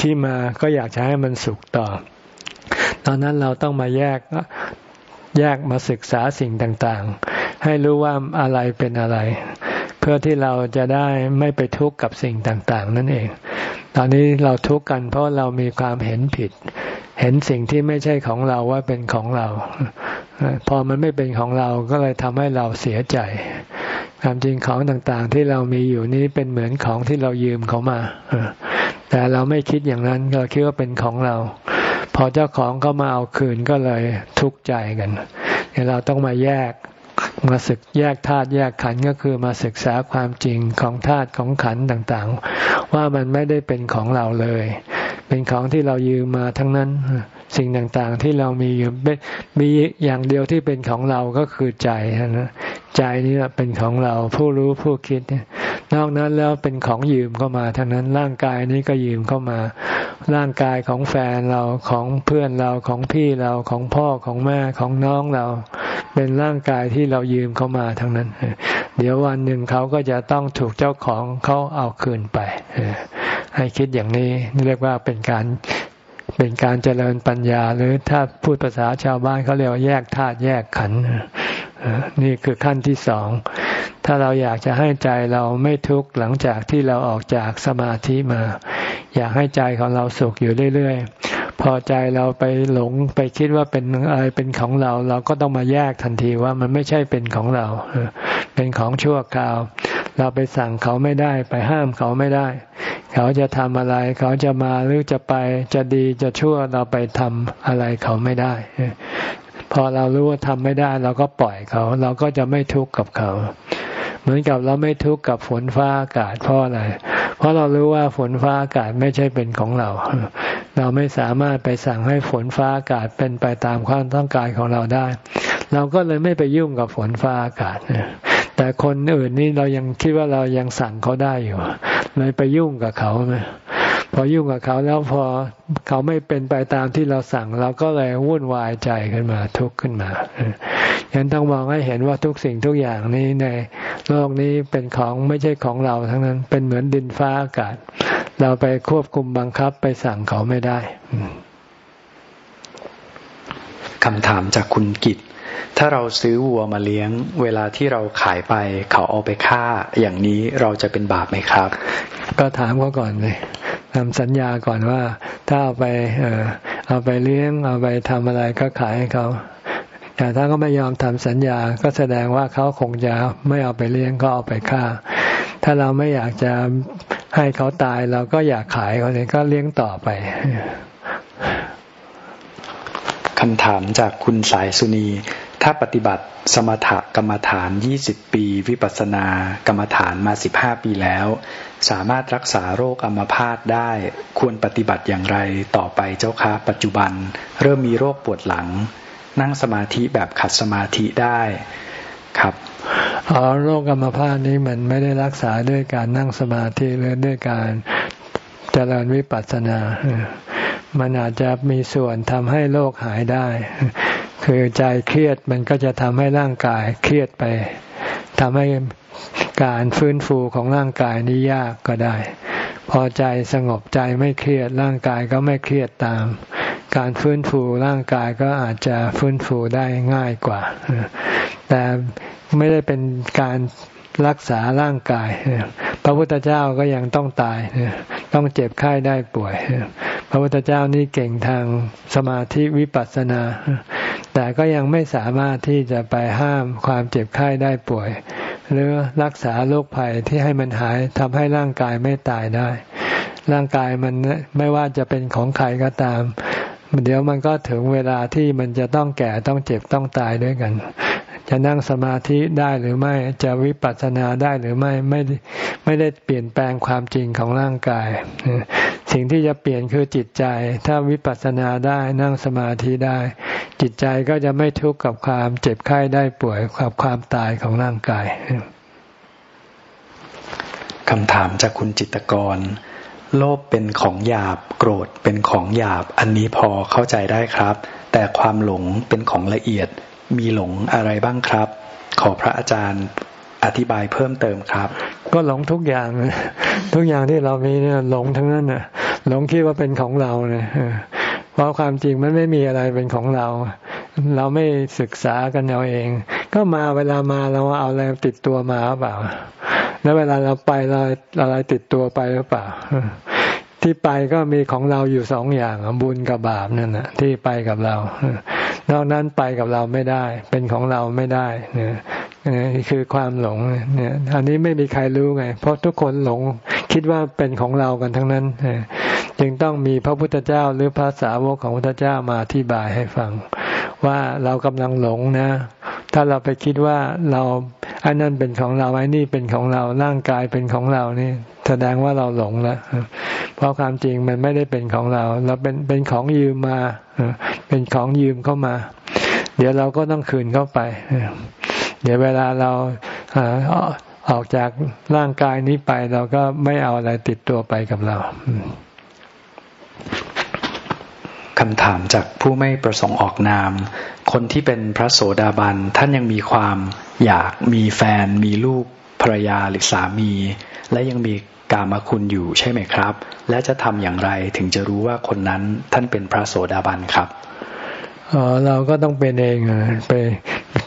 [SPEAKER 1] ธิมาก็อยากจะให้มันสุขต่อ ตอนนั้นเราต้องมาแยกแยกมาศึกษาสิ่งต่างๆ ให้รู้ว่าอะไรเป็นอะไร เพื่อที่เราจะได้ไม่ไปทุกข์กับสิ่งต่างๆ นั่นเอง ตอนนี้เราทุกข์กันเพราะเรามีความเห็นผิด เห็นสิ่งที่ไม่ใช่ของเราว่าเป็นของเรา พอมันไม่เป็นของเราก็เลยทำให้เราเสียใจความจริงของต่างๆ ที่เรามีอยู่นี้เป็นเหมือนของที่เรายืมเขามาแต่เราไม่คิดอย่างนั้นเราคิดว่าเป็นของเรา พอเจ้าของก็มาเอาคืนก็เลยทุกข์ใจกันเราต้องมาแยกมาศึกแยกธาตุแยกขันก็คือมาศึกษาความจริงของธาตุของขันต่างๆ ว่ามันไม่ได้เป็นของเราเลย เป็นของที่เรายืมมาทั้งนั้น สิ่งต่างๆที่เรามีอยู่มีอย่างเดียวที่เป็นของเราก็คือใจนะ ใจนี่เป็นของเราผู้รู้ผู้คิดเนอกนั้นแล้วเป็นของยืมเข้ามาทั้งนั้นร่างกายนี้ก็ยืมเข้ามา ร่างกายของแฟนเราของเพื่อนเราของพี่เราของพ่อของแม่ของน้องเรา เป็นร่างกายที่เรายืมเข้ามาทั้งนั้น เดี๋ยววันหนึ่งเขาก็จะต้องถูกเจ้าของเขาเอาคืนไปให้คิดอย่างนี้เรียกว่าเป็นการเป็นการเจริญปัญญา หรือถ้าพูดภาษาชาวบ้านเขาเรียกว่าแยกธาตุแยกขันธ์ นี่คือขั้นที่สอง ถ้าเราอยากจะให้ใจเราไม่ทุกข์หลังจากที่เราออกจากสมาธิมา อยากให้ใจของเราสุขอยู่เรื่อยๆ พอใจเราไปหลงไปคิดว่าเป็นอะไรเป็นของเรา เราก็ต้องมาแยกทันทีว่ามันไม่ใช่เป็นของเรา เป็นของชั่วคราว เราไปสั่งเขาไม่ได้ไปห้ามเขาไม่ได้ เขาจะทำอะไร เขาจะมาหรือจะไปจะดีจะชั่วเราไปทำอะไรเขาไม่ได้ พอเรารู้ว่าทำไม่ได้ เราก็ปล่อยเขา เราก็จะไม่ทุกข์กับเขา เหมือนกับเราไม่ทุกข์กับฝนฟ้าอากาศเพราะอะไร เพราะเรารู้ว่าฝนฟ้าอากาศไม่ใช่เป็นของเรา เราไม่สามารถไปสั่งให้ฝนฟ้าอากาศเป็นไปตามความต้องการของเราได้ เราก็เลยไม่ไปยุ่งกับฝนฟ้าอากาศแต่คนอื่นนี่เรายังคิดว่าเรายังสั่งเขาได้อยู่เลยไปยุ่งกับเขาไหม พอยุ่งกับเขาแล้วพอเขาไม่เป็นไปตามที่เราสั่ง เราก็เลยวุ่นวายใจขึ้นมาทุกข์ขึ้นมาฉะนั้นต้องมองให้เห็นว่าทุกสิ่งทุกอย่างนี้ในโลกนี้เป็นของไม่ใช่ของเราทั้งนั้นเป็นเหมือนดินฟ้าอากาศ เราไปควบคุมบังคับไปสั่งเขาไม่ได้
[SPEAKER 2] คำถามจากคุณกิต ถ้าเราซื้อวัวมาเลี้ยง เวลาที่เราขายไป เขาเอาไปฆ่า อย่างนี้เราจะเป็นบาปไหมครับ
[SPEAKER 1] ก็ถามเขาก่อนเลยทำสัญญาก่อนว่า ถ้าเอาไปเออเอาไปเลี้ยง เอาไปทำอะไรก็ขายให้เขาแต่ถ้าเขาไม่ยอมทำสัญญาก็แสดงว่าเขาคงจะไม่เอาไปเลี้ยงก็เอาไปฆ่า ถ้าเราไม่อยากจะให้เขาตายเราก็อยากขายเขาเลยก็เลี้ยงต่อไป
[SPEAKER 2] คำถามจากคุณสายสุนี ถ้าปฏิบัติสมถกรรมฐาน 20 ปี วิปัสสนากรรมฐานมา 15 ปีแล้ว สามารถรักษาโรคอัมพาตได้ ควรปฏิบัติอย่างไรต่อไปเจ้าคะปัจจุบัน เริ่มมีโรคปวดหลัง นั่งสมาธิแบบขัดสมาธิได้ครับ
[SPEAKER 1] อ๋อโรคอัมพาตนี้มันไม่ได้รักษาด้วยการนั่งสมาธิหรือด้วยการเจริญวิปัสสนา มันอาจจะมีส่วนทำให้โรคหายได้ คือใจเครียดมันก็จะทำให้ร่างกายเครียดไปทำให้การฟื้นฟูของร่างกายนี้ยากก็ได้ พอใจสงบใจไม่เครียดร่างกายก็ไม่เครียดตาม การฟื้นฟูร่างกายก็อาจจะฟื้นฟูได้ง่ายกว่า แต่ไม่ได้เป็นการ รักษาร่างกาย พระพุทธเจ้าก็ยังต้องตาย ต้องเจ็บไข้ได้ป่วย พระพุทธเจ้านี่เก่งทางสมาธิวิปัสสนา แต่ก็ยังไม่สามารถที่จะไปห้ามความเจ็บไข้ได้ป่วย หรือรักษาโรคภัยที่ให้มันหายทำให้ร่างกายไม่ตายได้ ร่างกายมันไม่ว่าจะเป็นของใครก็ตาม เดี๋ยวมันก็ถึงเวลาที่มันจะต้องแก่ต้องเจ็บต้องตายด้วยกัน จะนั่งสมาธิได้หรือไม่จะวิปัสสนาได้หรือไม่ไม่ไม่ได้เปลี่ยนแปลงความจริงของร่างกาย สิ่งที่จะเปลี่ยนคือจิตใจ ถ้าวิปัสสนาได้นั่งสมาธิได้ จิตใจก็จะไม่ทุกข์กับความเจ็บไข้ได้ป่วยกับความตายของร่างกาย
[SPEAKER 2] คำถามจากคุณจิตกร โลภเป็นของหยาบโกรธเป็นของหยาบ อันนี้พอเข้าใจได้ครับ แต่ความหลงเป็นของละเอียด มีหลงอะไรบ้างครับ ขอพระอาจารย์อธิบายเพิ่มเติมครับ
[SPEAKER 1] ก็หลงทุกอย่างทุกอย่างที่เรามีเนี่ยหลงทั้งนั้นน่ะ หลงคิดว่าเป็นของเราเนี่ยเพราะความจริงมันไม่มีอะไรเป็นของเรา เราไม่ศึกษากันเอาเอง ก็มาเวลามาเราเอาอะไรติดตัวมาหรือเปล่า แล้วเวลาเราไปเราอะไรติดตัวไปหรือเปล่า ที่ไปก็มีของเราอยู่สองอย่างบุญกับบาปนั่นแหะที่ไปกับเรา นอกนั้นไปกับเราไม่ได้ เป็นของเราไม่ได้เนี่ยนี่คือความหลงเนี่ยอันนี้ไม่มีใครรู้ไง เพราะทุกคนหลงคิดว่าเป็นของเรากันทั้งนั้นจึงต้องมีพระพุทธเจ้าหรือพระสาวกของพระพุทธเจ้ามาอธิบายให้ฟัง ว่าเรากำลังหลงนะ ถ้าเราไปคิดว่าเราอันนั้นเป็นของเราไอ้นี่เป็นของเราร่างกายเป็นของเรานี่แสดงว่าเราหลงแล้วเพราะความจริงมันไม่ได้เป็นของเรา เราเป็นเป็นของยืมมาเป็นของยืมเข้ามา เดี๋ยวเราก็ต้องคืนเข้าไปเดี๋ยวเวลาเราออกจากร่างกายนี้ไปเราก็ไม่เอาอะไรติดตัวไปกับเรา
[SPEAKER 2] คำถามจากผู้ไม่ประสงค์ออกนาม คนที่เป็นพระโสดาบันท่านยังมีความอยากมีแฟน มีลูกภรรยาหรือสามี และยังมีกามคุณอยู่ใช่ไหมครับ และจะทำอย่างไรถึงจะรู้ว่าคนนั้นท่านเป็นพระโสดาบันครับ
[SPEAKER 1] อ๋อเราก็ต้องเป็นเองไป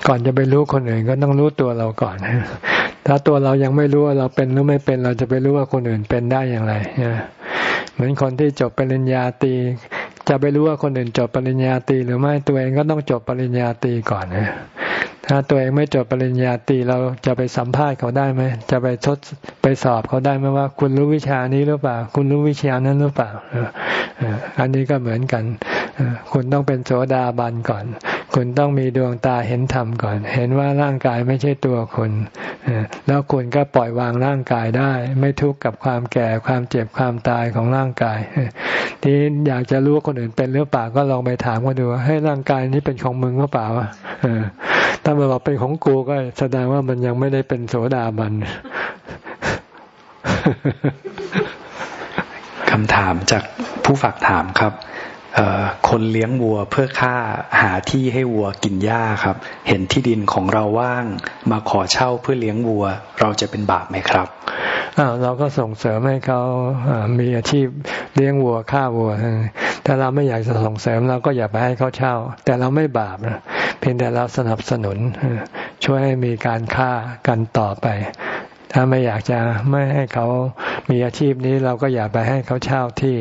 [SPEAKER 1] ก่อนจะไปรู้คนอื่นก็ต้องรู้ตัวเราก่อนถ้าตัวเรายังไม่รู้ว่าเราเป็นหรือไม่เป็นเราจะไปรู้ว่าคนอื่นเป็นได้อย่างไรเหมือนคนที่จบปริญญาตรี จะไปรู้ว่าคนอื่นจบปริญญาตรีหรือไม่ตัวเองก็ต้องจบปริญญาตรีก่อนนะถ้าตัวเองไม่จบปริญญาตรีเราจะไปสัมภาษณ์เขาได้ไหมจะไปทดไปสอบเขาได้ไหมว่า คุณรู้วิชานี้หรือเปล่า คุณรู้วิชานั้นหรือเปล่าอันนี้ก็เหมือนกันคุณต้องเป็นโสดาบันก่อน คุณต้องมีดวงตาเห็นธรรมก่อน เห็นว่าร่างกายไม่ใช่ตัวคุณแล้วคุณก็ปล่อยวางร่างกายได้ ไม่ทุกข์กับความแก่ความเจ็บความตายของร่างกาย ที่อยากจะรู้ว่าคนอื่นเป็นหรือเปล่าก็ลองไปถามกันดูให้ร่างกายนี้เป็นของมึงหรือเปล่าถ้ามันบอกเป็นของกูก็แสดงว่ามันยังไม่ได้เป็นโสดาบัน
[SPEAKER 2] คำถามจากผู้ฝากถามครับ คนเลี้ยงวัวเพื่อฆ่าหาที่ให้วัวกินหญ้าครับ เห็นที่ดินของเราว่าง มาขอเช่าเพื่อเลี้ยงวัว เราจะเป็นบาปไหมครับ
[SPEAKER 1] เราก็ส่งเสริมให้เขามีอาชีพเลี้ยงวัวฆ่าวัวถ้าเราไม่อยากจะส่งเสริมเราก็อย่าไปให้เขาเช่า แต่เราไม่บาปนะเพียงแต่เราสนับสนุน ช่วยให้มีการฆ่ากันต่อไป ถ้าไม่อยากจะไม่ให้เขามีอาชีพนี้เราก็อย่าไปให้เขาเช่าที่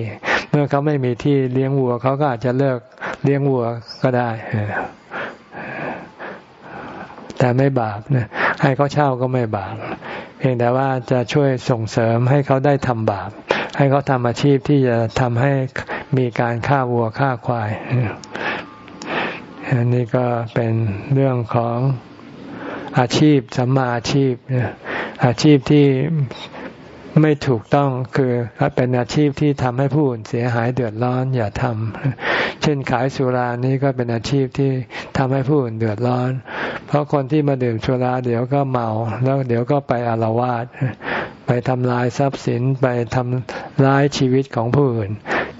[SPEAKER 1] มื่อเขาไม่มีที่เลี้ยงวัวเขาก็อาจจะเลิกเลี้ยงวัวก็ได้แต่ไม่บาปนะให้เขาเช่าก็ไม่บาปเพียงแต่ว่าจะช่วยส่งเสริมให้เขาได้ทำบาป ให้เขาทำอาชีพที่จะทำให้มีการฆ่าวัวฆ่าควายอันนี้ก็เป็นเรื่องของอาชีพสัมมาอาชีพอาชีพที่ ไม่ถูกต้องคือเป็นอาชีพที่ทำให้ผู้อื่นเสียหายเดือดร้อนอย่าทำเช่นขายสุรานี้ก็เป็นอาชีพที่ทำให้ผู้อื่นเดือดร้อน เพราะคนที่มาดื่มสุราเดี๋ยวก็เมา แล้วเดี๋ยวก็ไปอารวาสไปทำลายทรัพย์สินไปทำร้ายชีวิตของผู้อื่น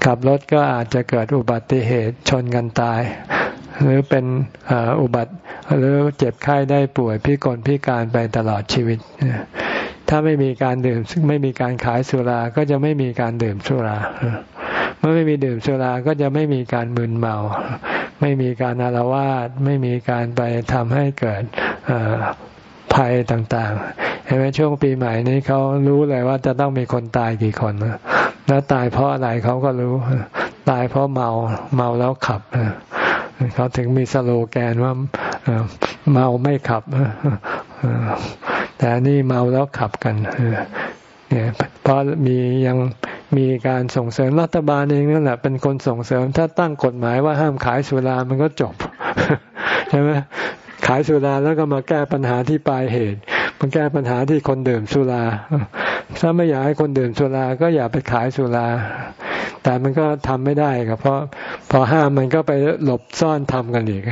[SPEAKER 1] ขับรถก็อาจจะเกิดอุบัติเหตุชนกันตาย หรือเป็นอุบัติหรือเจ็บไข้ได้ป่วยพิกลพิการไปตลอดชีวิต ถ้าไม่มีการดื่มไม่มีการขายสุรา ก็จะไม่มีการดื่มสุรา เมื่อไม่มีดื่มสุรา ก็จะไม่มีการมึนเมา ไม่มีการอารวาสไม่มีการไปทำให้เกิดภัยต่างๆ เห็นไหมช่วงปีใหม่นี้เขารู้เลยว่าจะต้องมีคนตายกี่คน แล้วตายเพราะอะไรเขาก็รู้ ตายเพราะเมา เมาแล้วขับ เขาถึงมีสโลแกนว่าเมาไม่ขับ แต่นี่เมาแล้วขับกันเนี่ยเพราะมียังมีการส่งเสริมรัฐบาลเองนั่นแหละเป็นคนส่งเสริม ถ้าตั้งกฎหมายว่าห้ามขายสุรามันก็จบใช่ไหม ขายสุราแล้วก็มาแก้ปัญหาที่ปลายเหตุมันแก้ปัญหาที่คนดื่มสุราถ้าไม่อยากให้คนดื่มสุราก็อย่าไปขายสุรา แต่มันก็ทำไม่ได้ครับเพราะพอห้ามมันก็ไปหลบซ่อนทำกันอีก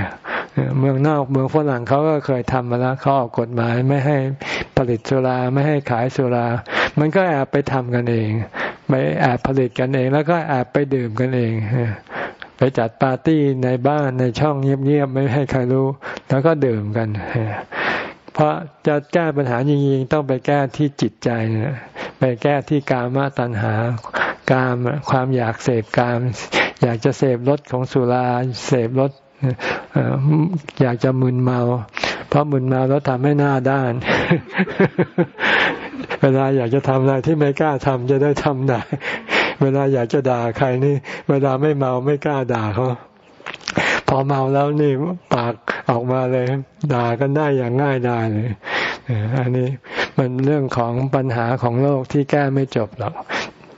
[SPEAKER 1] เมืองนอกเมืองฝรั่งเขาก็เคยทำมาแล้วเขาออกกฎหมายไม่ให้ผลิตสุราไม่ให้ขายสุรา มันก็แอบไปทำกันเอง ไปแอบผลิตกันเอง แล้วก็แอบไปดื่มกันเอง ไปจัดปาร์ตี้ในบ้านในช่องเงียบๆไม่ให้ใครรู้ แล้วก็ดื่มกัน เพราะจะแก้ปัญหาจริงๆต้องไปแก้ที่จิตใจไปแก้ที่กามตัณหา กามความอยากเสพกาม อยากจะเสพรสของสุราเสพรสอยากจะมึนเมา เพราะมึนเมาแล้วทำให้หน้าด้าน เวลาอยากจะทำอะไรที่ไม่กล้าทำจะได้ทำได้ เวลาอยากจะด่าใครนี่ เวลาไม่เมาไม่กล้าด่าเขาพอเมาแล้วนี่ปากออกมาเลย ด่ากันได้อย่างง่ายดายเลยอันนี้มันเรื่องของปัญหาของโลกที่แก้ไม่จบหรอก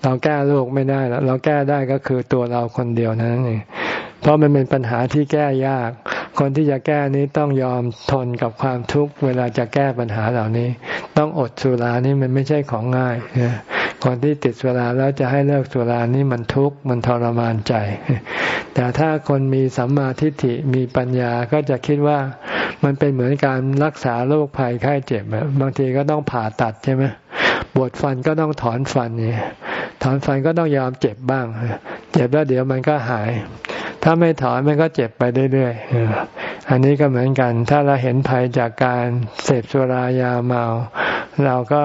[SPEAKER 1] เราแก้โลกไม่ได้แล้วเราแก้ได้ก็คือตัวเราคนเดียวนั้นเองเพราะมันเป็นปัญหาที่แก้ยาก คนที่จะแก้นี้ต้องยอมทนกับความทุกข์เวลาจะแก้ปัญหาเหล่านี้ ต้องอดสุรานี่มันไม่ใช่ของง่าย คนที่ติดสุราแล้วจะให้เลิกสุรานี่มันทุกข์มันทรมานใจ แต่ถ้าคนมีสัมมาทิฏฐิมีปัญญาก็จะคิดว่ามันเป็นเหมือนการรักษาโรคภัยไข้เจ็บบางทีก็ต้องผ่าตัดใช่ไหมปวดฟันก็ต้องถอนฟันเนี่ยถอนฟันก็ต้องยอมเจ็บบ้าง เจ็บแล้วเดี๋ยวมันก็หาย ถ้าไม่ถอนมันก็เจ็บไปเรื่อยๆอันนี้ก็เหมือนกัน ถ้าเราเห็นภัยจากการเสพสุรายาเมา เราก็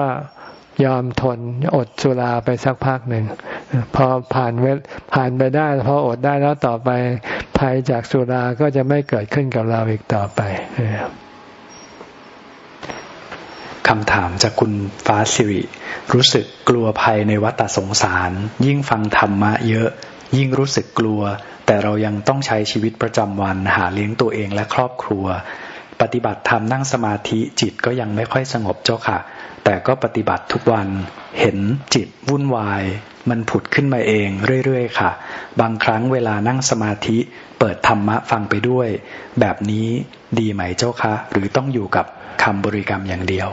[SPEAKER 1] ยอมทนอดสุราไปสักพักหนึ่งพอผ่านเวทผ่านไปได้พออดได้แล้วต่อไปภัยจากสุราก็จะไม่เกิดขึ้นกับเราอีกต่อไป
[SPEAKER 2] คำถามจากคุณฟ้าสิริ รู้สึกกลัวภัยในวัฏสงสาร ยิ่งฟังธรรมะเยอะ ยิ่งรู้สึกกลัว แต่เรายังต้องใช้ชีวิตประจำวันหาเลี้ยงตัวเองและครอบครัว ปฏิบัติธรรมนั่งสมาธิจิตก็ยังไม่ค่อยสงบเจ้าค่ะ แต่ก็ปฏิบัติทุกวันเห็นจิตวุ่นวาย มันผุดขึ้นมาเองเรื่อยๆค่ะ บางครั้งเวลานั่งสมาธิเปิดธรรมะฟังไปด้วย แบบนี้ดีไหมเจ้าคะ หรือต้องอยู่กับคำบริกรรมอย่างเดียว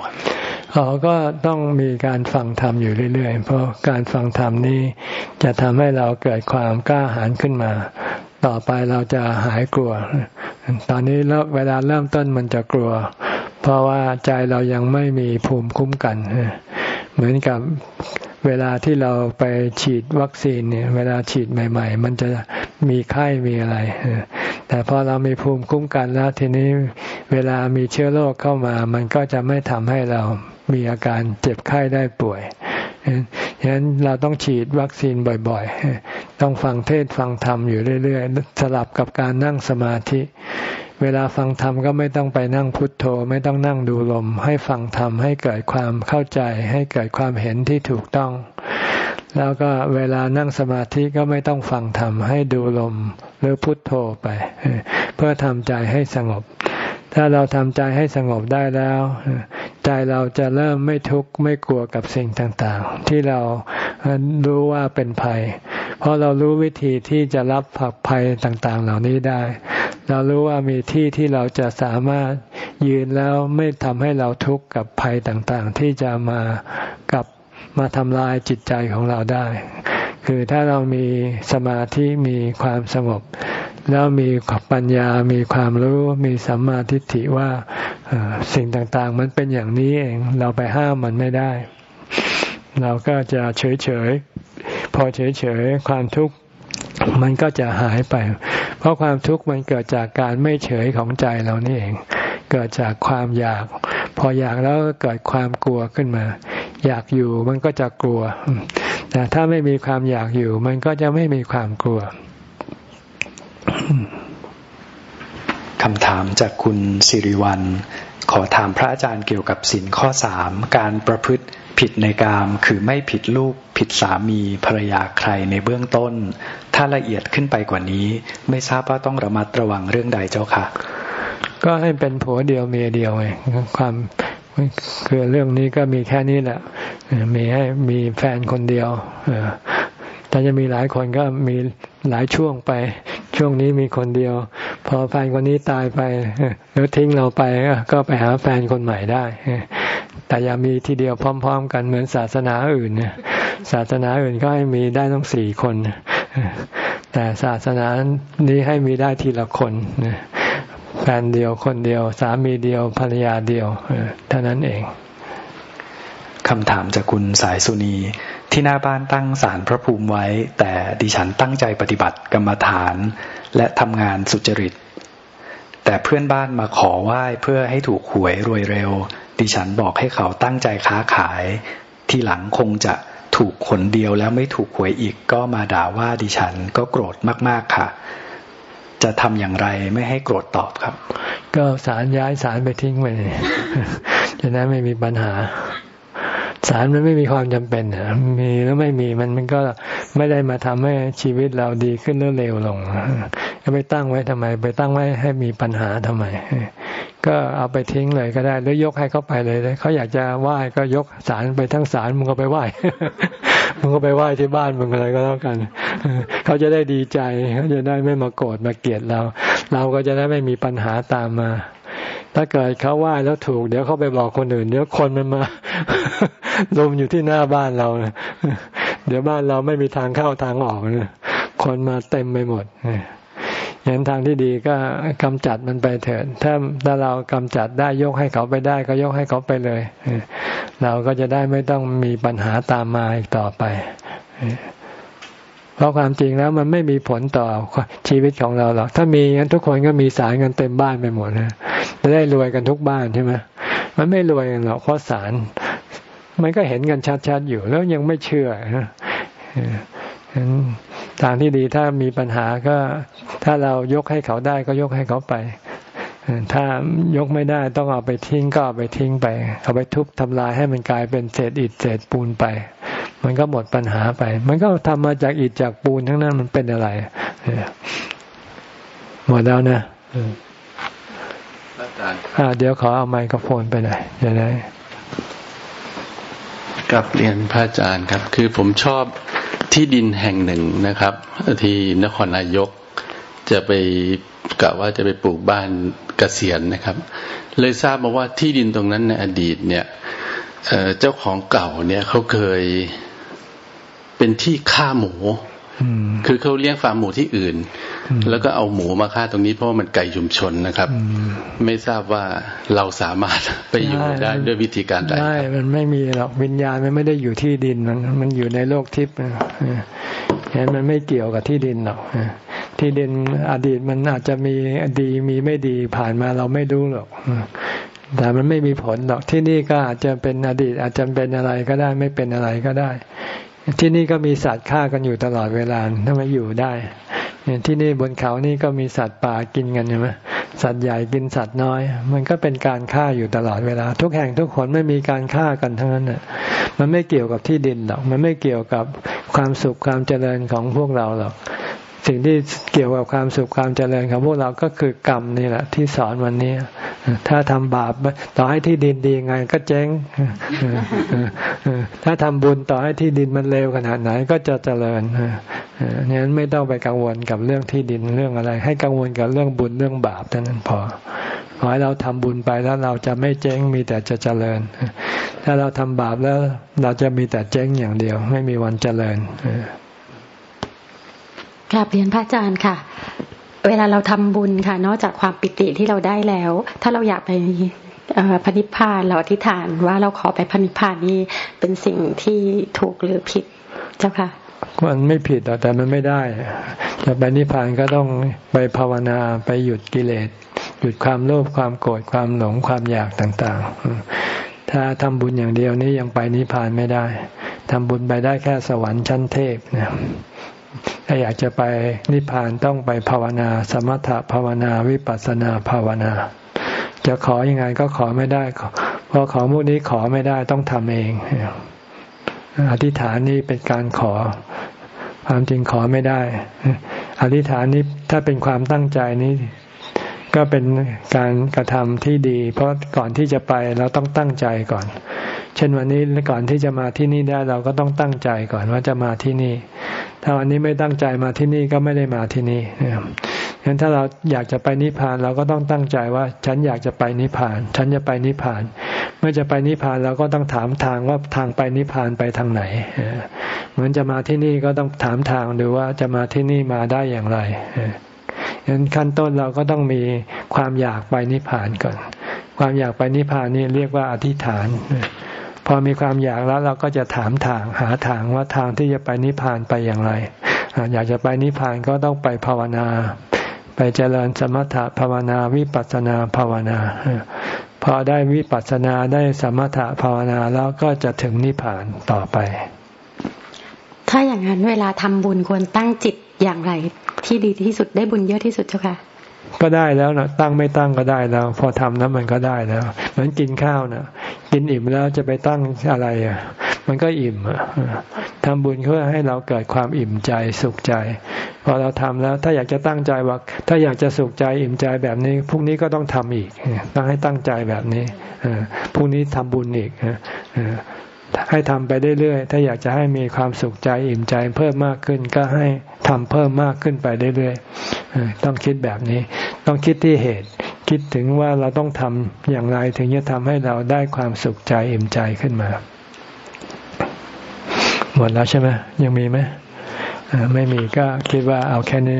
[SPEAKER 1] อ๋อก็ต้องมีการฟังธรรมอยู่เรื่อยๆ เพราะการฟังธรรมนี้จะทำให้เราเกิดความกล้าหาญขึ้นมา ต่อไปเราจะหายกลัว ตอนนี้เวลาเริ่มต้นมันจะกลัว เพราะว่าใจเรายังไม่มีภูมิคุ้มกันเหมือนกับเวลาที่เราไปฉีดวัคซีนเนี่ย เวลาฉีดใหม่ ๆ มันจะมีไข้มีอะไร แต่พอเรามีภูมิคุ้มกันแล้วทีนี้เวลามีเชื้อโรคเข้ามา มันก็จะไม่ทำให้เรามีอาการเจ็บไข้ได้ป่วย ฉะนั้นเราต้องฉีดวัคซีนบ่อยๆ ต้องฟังเทศฟังธรรมอยู่เรื่อยๆ สลับกับการนั่งสมาธิ เวลาฟังธรรมก็ไม่ต้องไปนั่งพุทโธ ไม่ต้องนั่งดูลม ให้ฟังธรรมให้เกิดความเข้าใจ ให้เกิดความเห็นที่ถูกต้อง แล้วก็เวลานั่งสมาธิก็ไม่ต้องฟังธรรมให้ดูลม หรือพุทโธไป เพื่อทำใจให้สงบถ้าเราทำใจให้สงบได้แล้ว ใจเราจะเริ่มไม่ทุกข์ไม่กลัวกับสิ่งต่างๆ ที่เรารู้ว่าเป็นภัย เพราะเรารู้วิธีที่จะรับผักภัยต่างๆ เหล่านี้ได้ เรารู้ว่ามีที่ที่เราจะสามารถยืนแล้วไม่ทำให้เราทุกข์กับภัยต่างๆ ที่จะมากับมาทำลายจิตใจของเราได้ คือถ้าเรามีสมาธิมีความสงบ แล้วมีปัญญามีความรู้มีสัมมาทิฏฐิว่าสิ่งต่างๆ มันเป็นอย่างนี้เองเราไปห้ามมันไม่ได้ เราก็จะเฉยๆ พอเฉยๆ ความทุกข์มันก็จะหายไป เพราะความทุกข์มันเกิดจากการไม่เฉยของใจเรานี่เอง เกิดจากความอยาก พออยากแล้วก็เกิดความกลัวขึ้นมา อยากอยู่มันก็จะกลัว แต่ถ้าไม่มีความอยากอยู่ มันก็จะไม่มีความกลัว
[SPEAKER 2] คำถามจากคุณสิริวัลขอถามพระอาจารย์เกี่ยวกับสินข้อสามการประพฤติผิดในกามคือไม่ผิดลูกผิดสามีภรรยาใครในเบื้องต้น ถ้าละเอียดขึ้นไปกว่านี้ ไม่ทราบว่าต้องระมัดระวังเรื่องใดเจ้าค่ะ
[SPEAKER 1] ก็ให้เป็นผัวเดียวเมียเดียวไงความ คือเรื่องนี้ก็มีแค่นี้แหละ มีให้มีแฟนคนเดียวถ้าจะมีหลายคนก็มีหลายช่วงไป ช่วงนี้มีคนเดียว พอแฟนคนนี้ตายไปหรือทิ้งเราไปก็ไปหาแฟนคนใหม่ได้ แต่อย่ามีทีเดียวพร้อม ๆ กันเหมือนศาสนาอื่นศาสนาอื่นก็ให้มีได้ต้องสี่คน แต่ศาสนานี้ให้มีได้ทีละคน ฟนเดียวคนเดียว สามีเดียวภรรยาเดียวเท่านั้นเอง
[SPEAKER 2] คำถามจากคุณสายสุนีที่หน้าบ้านตั้งศาลพระภูมิไว้ แต่ดิฉันตั้งใจปฏิบัติกรรมฐาน และทำงานสุจริต แต่เพื่อนบ้านมาขอไหว้เพื่อให้ถูกหวยรวยเร็ว ดิฉันบอกให้เขาตั้งใจค้าขาย ที่หลังคงจะถูกคนเดียวแล้วไม่ถูกหวยอีกก็มาด่าว่าดิฉันก็โกรธมากๆค่ะ จะทำอย่างไรไม่ให้โกรธตอบครับ
[SPEAKER 1] ก็สารย้ายสารไปทิ้งไปจะได้ไม่มีปัญหา สารมันไม่มีความจำเป็นมีแล้วไม่มีมันมันก็ไม่ได้มาทำให้ชีวิตเราดีขึ้นหรือเลวลงจะไปตั้งไว้ทำไม ไปตั้งไว้ให้มีปัญหาทำไม ก็เอาไปทิ้งเลยก็ได้หรือยกให้เขาไปเลยเขาอยากจะไหว้ก็ยกสารไปทั้งสารมึงก็ไปไหว้ มึงก็ไปไหว้ที่บ้านมึงอะไรก็แล้วกัน เขาจะได้ดีใจเขาจะได้ไม่มาโกรธมาเกลียดเรา เราก็จะได้ไม่มีปัญหาตามมา ถ้าเกิดเขาไหว้แล้วถูก เดี๋ยวเขาไปบอกคนอื่น เดี๋ยวคนมันมาลมอยู่ที่หน้าบ้านเราเดี๋ยวบ้านเราไม่มีทางเข้าทางออกนคนมาเต็มไปหมดอย่างทางที่ดีก็กำจัดมันไปเถิดถ้าถ้าเรากำจัดได้ยกให้เขาไปได้ ก็ยกให้เขาไปเลย เราก็จะได้ไม่ต้องมีปัญหาตามมาอีกต่อไป เพราะความจริงแล้วมันไม่มีผลต่อชีวิตของเราหรอกถ้ามีงั้นทุกคนก็มีสารกันเต็มบ้านไปหมดนะจะได้รวยกันทุกบ้านใช่ไหมมันไม่รวยกันหรอกเพราะสารมันก็เห็นกันชัดๆอยู่แล้วยังไม่เชื่อนะ ทางที่ดีถ้ามีปัญหาก็ ถ้าเรายกให้เขาได้ก็ยกให้เขาไป ถ้ายกไม่ได้ต้องเอาไปทิ้งก็เอาไปทิ้งไป เอาไปทุบทำลายให้มันกลายเป็นเศษอิฐเศษปูนไป มันก็หมดปัญหาไป มันก็ทำมาจากอิฐจากปูนทั้งนั้นมันเป็นอะไรหมดแล้วนะเดี๋ยวขอเอาไมโครโฟนไปหน่อยจะได้
[SPEAKER 3] กับเรียนพระอาจารย์ครับ คือผมชอบที่ดินแห่งหนึ่งนะครับ ที่นครนายกจะไปกะว่าจะไปปลูกบ้านกเกษียณนะครับ เลยทราบมาว่าที่ดินตรงนั้นในอดีตเนี่ยเจ้าของเก่าเนี่ยเขาเคยเป็นที่ฆ่าหมู คือเขาเลี้ยงฟาร์มหมูที่อื่น แล้วก็เอาหมูมาฆ่าตรงนี้เพราะว่ามันไก่ชุมชนนะครับ ไม่ทราบว่าเราสามารถไปอยู่ได้ด้วยวิธีการใด
[SPEAKER 1] ได้มันไม่มีหรอกวิญญาณมันไม่ได้อยู่ที่ดินมันมันอยู่ในโลกทิพย์เห็นมันไม่เกี่ยวกับที่ดินหรอกที่ดินอดีตมันอาจจะมีดีมีไม่ดีผ่านมาเราไม่รู้หรอกแต่มันไม่มีผลหรอกที่นี่ก็อาจจะเป็นอดีตอาจจะเป็นอะไรก็ได้ ไม่เป็นอะไรก็ได้ ที่นี่ก็มีสัตว์ฆ่ากันอยู่ตลอดเวลาทำไมอยู่ได้ที่นี่บนเขานี่ก็มีสัตว์ป่ากินกันใช่ไหมสัตว์ใหญ่กินสัตว์น้อย มันก็เป็นการฆ่าอยู่ตลอดเวลา ทุกแห่งทุกคนไม่มีการฆ่ากันทั้งนั้นน่ะมันไม่เกี่ยวกับที่ดินหรอก มันไม่เกี่ยวกับความสุขความเจริญของพวกเราหรอก สิ่งที่เกี่ยวกับความสุขความเจริญของพวกเราก็คือกรรมนี่แหละ ที่สอนวันนี้ ถ้าทำบาปต่อให้ที่ดินดีไงก็เจ๊ง ถ้าทำบุญต่อให้ที่ดินมันเลวขนาดไหนก็จะเจริญนี่ยไม่ต้องไปกังวลกับเรื่องที่ดินเรื่องอะไร ให้กังวลกับเรื่องบุญเรื่องบาปเท่านั้นพอขอให้เราทำบุญไปแล้วเราจะไม่เจ๊งมีแต่จะเจริญ ถ้าเราทำบาปแล้วเราจะมีแต่เจ๊งอย่างเดียว ไม่มีวันเจริญ
[SPEAKER 4] กราบเรียนพระอาจารย์ค่ะ เวลาเราทำบุญค่ะ นอกจากความปิติที่เราได้แล้ว ถ้าเราอยากไปพระนิพพานเราอธิษฐานว่าเราขอไปพระนิพพานนี่เป็นสิ่งที่ถูกหรือผิดเจ้าค่ะ
[SPEAKER 1] มันไม่ผิดแต่มันไม่ได้จะไปนิพพานก็ต้องไปภาวนาไปหยุดกิเลส หยุดความโลภความโกรธความหลงความอยากต่างๆ ถ้าทำบุญอย่างเดียวนี้ยังไปนิพพานไม่ได้ทำบุญไปได้แค่สวรรค์ชั้นเทพนะ ถ้าอยากจะไปนิพพานต้องไปภาวนาสมถภาวนาวิปัสสนาภาวนา จะขออยังไงก็ขอไม่ได้เพราะขอพวกนี้ขอไม่ได้ต้องทำเอง อธิษฐานนี้เป็นการขอ ความจริงขอไม่ได้ อธิษฐานนี้ถ้าเป็นความตั้งใจนี้ ก็เป็นการกระทำที่ดี เพราะก่อนที่จะไปเราต้องตั้งใจก่อน เช่นวันนี้ก่อนที่จะมาที่นี่ได้เราก็ต้องตั้งใจก่อนว่าจะมาที่นี่ ถ้าวันนี้ไม่ตั้งใจมาที่นี่ก็ไม่ได้มาที่นี่นะครับงั้นถ้าเราอยากจะไปนิพพานเราก็ต้องตั้งใจว่า ฉันอยากจะไปนิพพาน ฉันจะไปนิพพาน เมื่อจะไปนิพพานเราก็ต้องถามทางว่าทางไปนิพพานไปทางไหนเหมือนจะมาที่นี่ก็ต้องถามทางดูว่าจะมาที่นี่มาได้อย่างไรงั้นขั้นต้นเราก็ต้องมีความอยากไปนิพพานก่อน ความอยากไปนิพพานนี่เรียกว่าอธิษฐาน พอมีความอยากแล้วเราก็จะถามทางหาทางว่าทางที่จะไปนิพพานไปอย่างไร อยากจะไปนิพพานก็ต้องไปภาวนา ไปเจริญสมถะภาวนาวิปัสสนาภาวนา พอได้วิปัสสนาได้สมถะภาวนาแล้วก็จะถึงนิพพานต่อไป
[SPEAKER 4] ถ้าอย่างนั้นเวลาทำบุญควรตั้งจิตอย่างไร ที่ดีที่สุดได้บุญเยอะที่สุดเจ้าค่ะ
[SPEAKER 1] ก็ได้แล้วนะตั้งไม่ตั้งก็ได้แล้ว พอทำนั้นมันก็ได้แล้ว เหมือนกินข้าวนะกินอิ่มแล้วจะไปตั้งอะไรอะ มันก็อิ่มทำบุญเพื่อให้เราเกิดความอิ่มใจสุขใจ พอเราทำแล้ว ถ้าอยากจะตั้งใจว่า ถ้าอยากจะสุขใจอิ่มใจแบบนี้พรุ่งนี้ก็ต้องทำอีกต้องให้ตั้งใจแบบนี้พรุ่งนี้ทำบุญอีก ให้ทำไปเรื่อยๆ ถ้าอยากจะให้มีความสุขใจอิ่มใจเพิ่มมากขึ้นก็ให้ทำเพิ่มมากขึ้นไปเรื่อยๆ ต้องคิดแบบนี้ ต้องคิดที่เหตุ คิดถึงว่าเราต้องทำอย่างไรถึงจะทำให้เราได้ความสุขใจอิ่มใจขึ้นมา หมดแล้วใช่ไหมยังมีไหมไม่มีก็คิดว่าเอาแค่นี้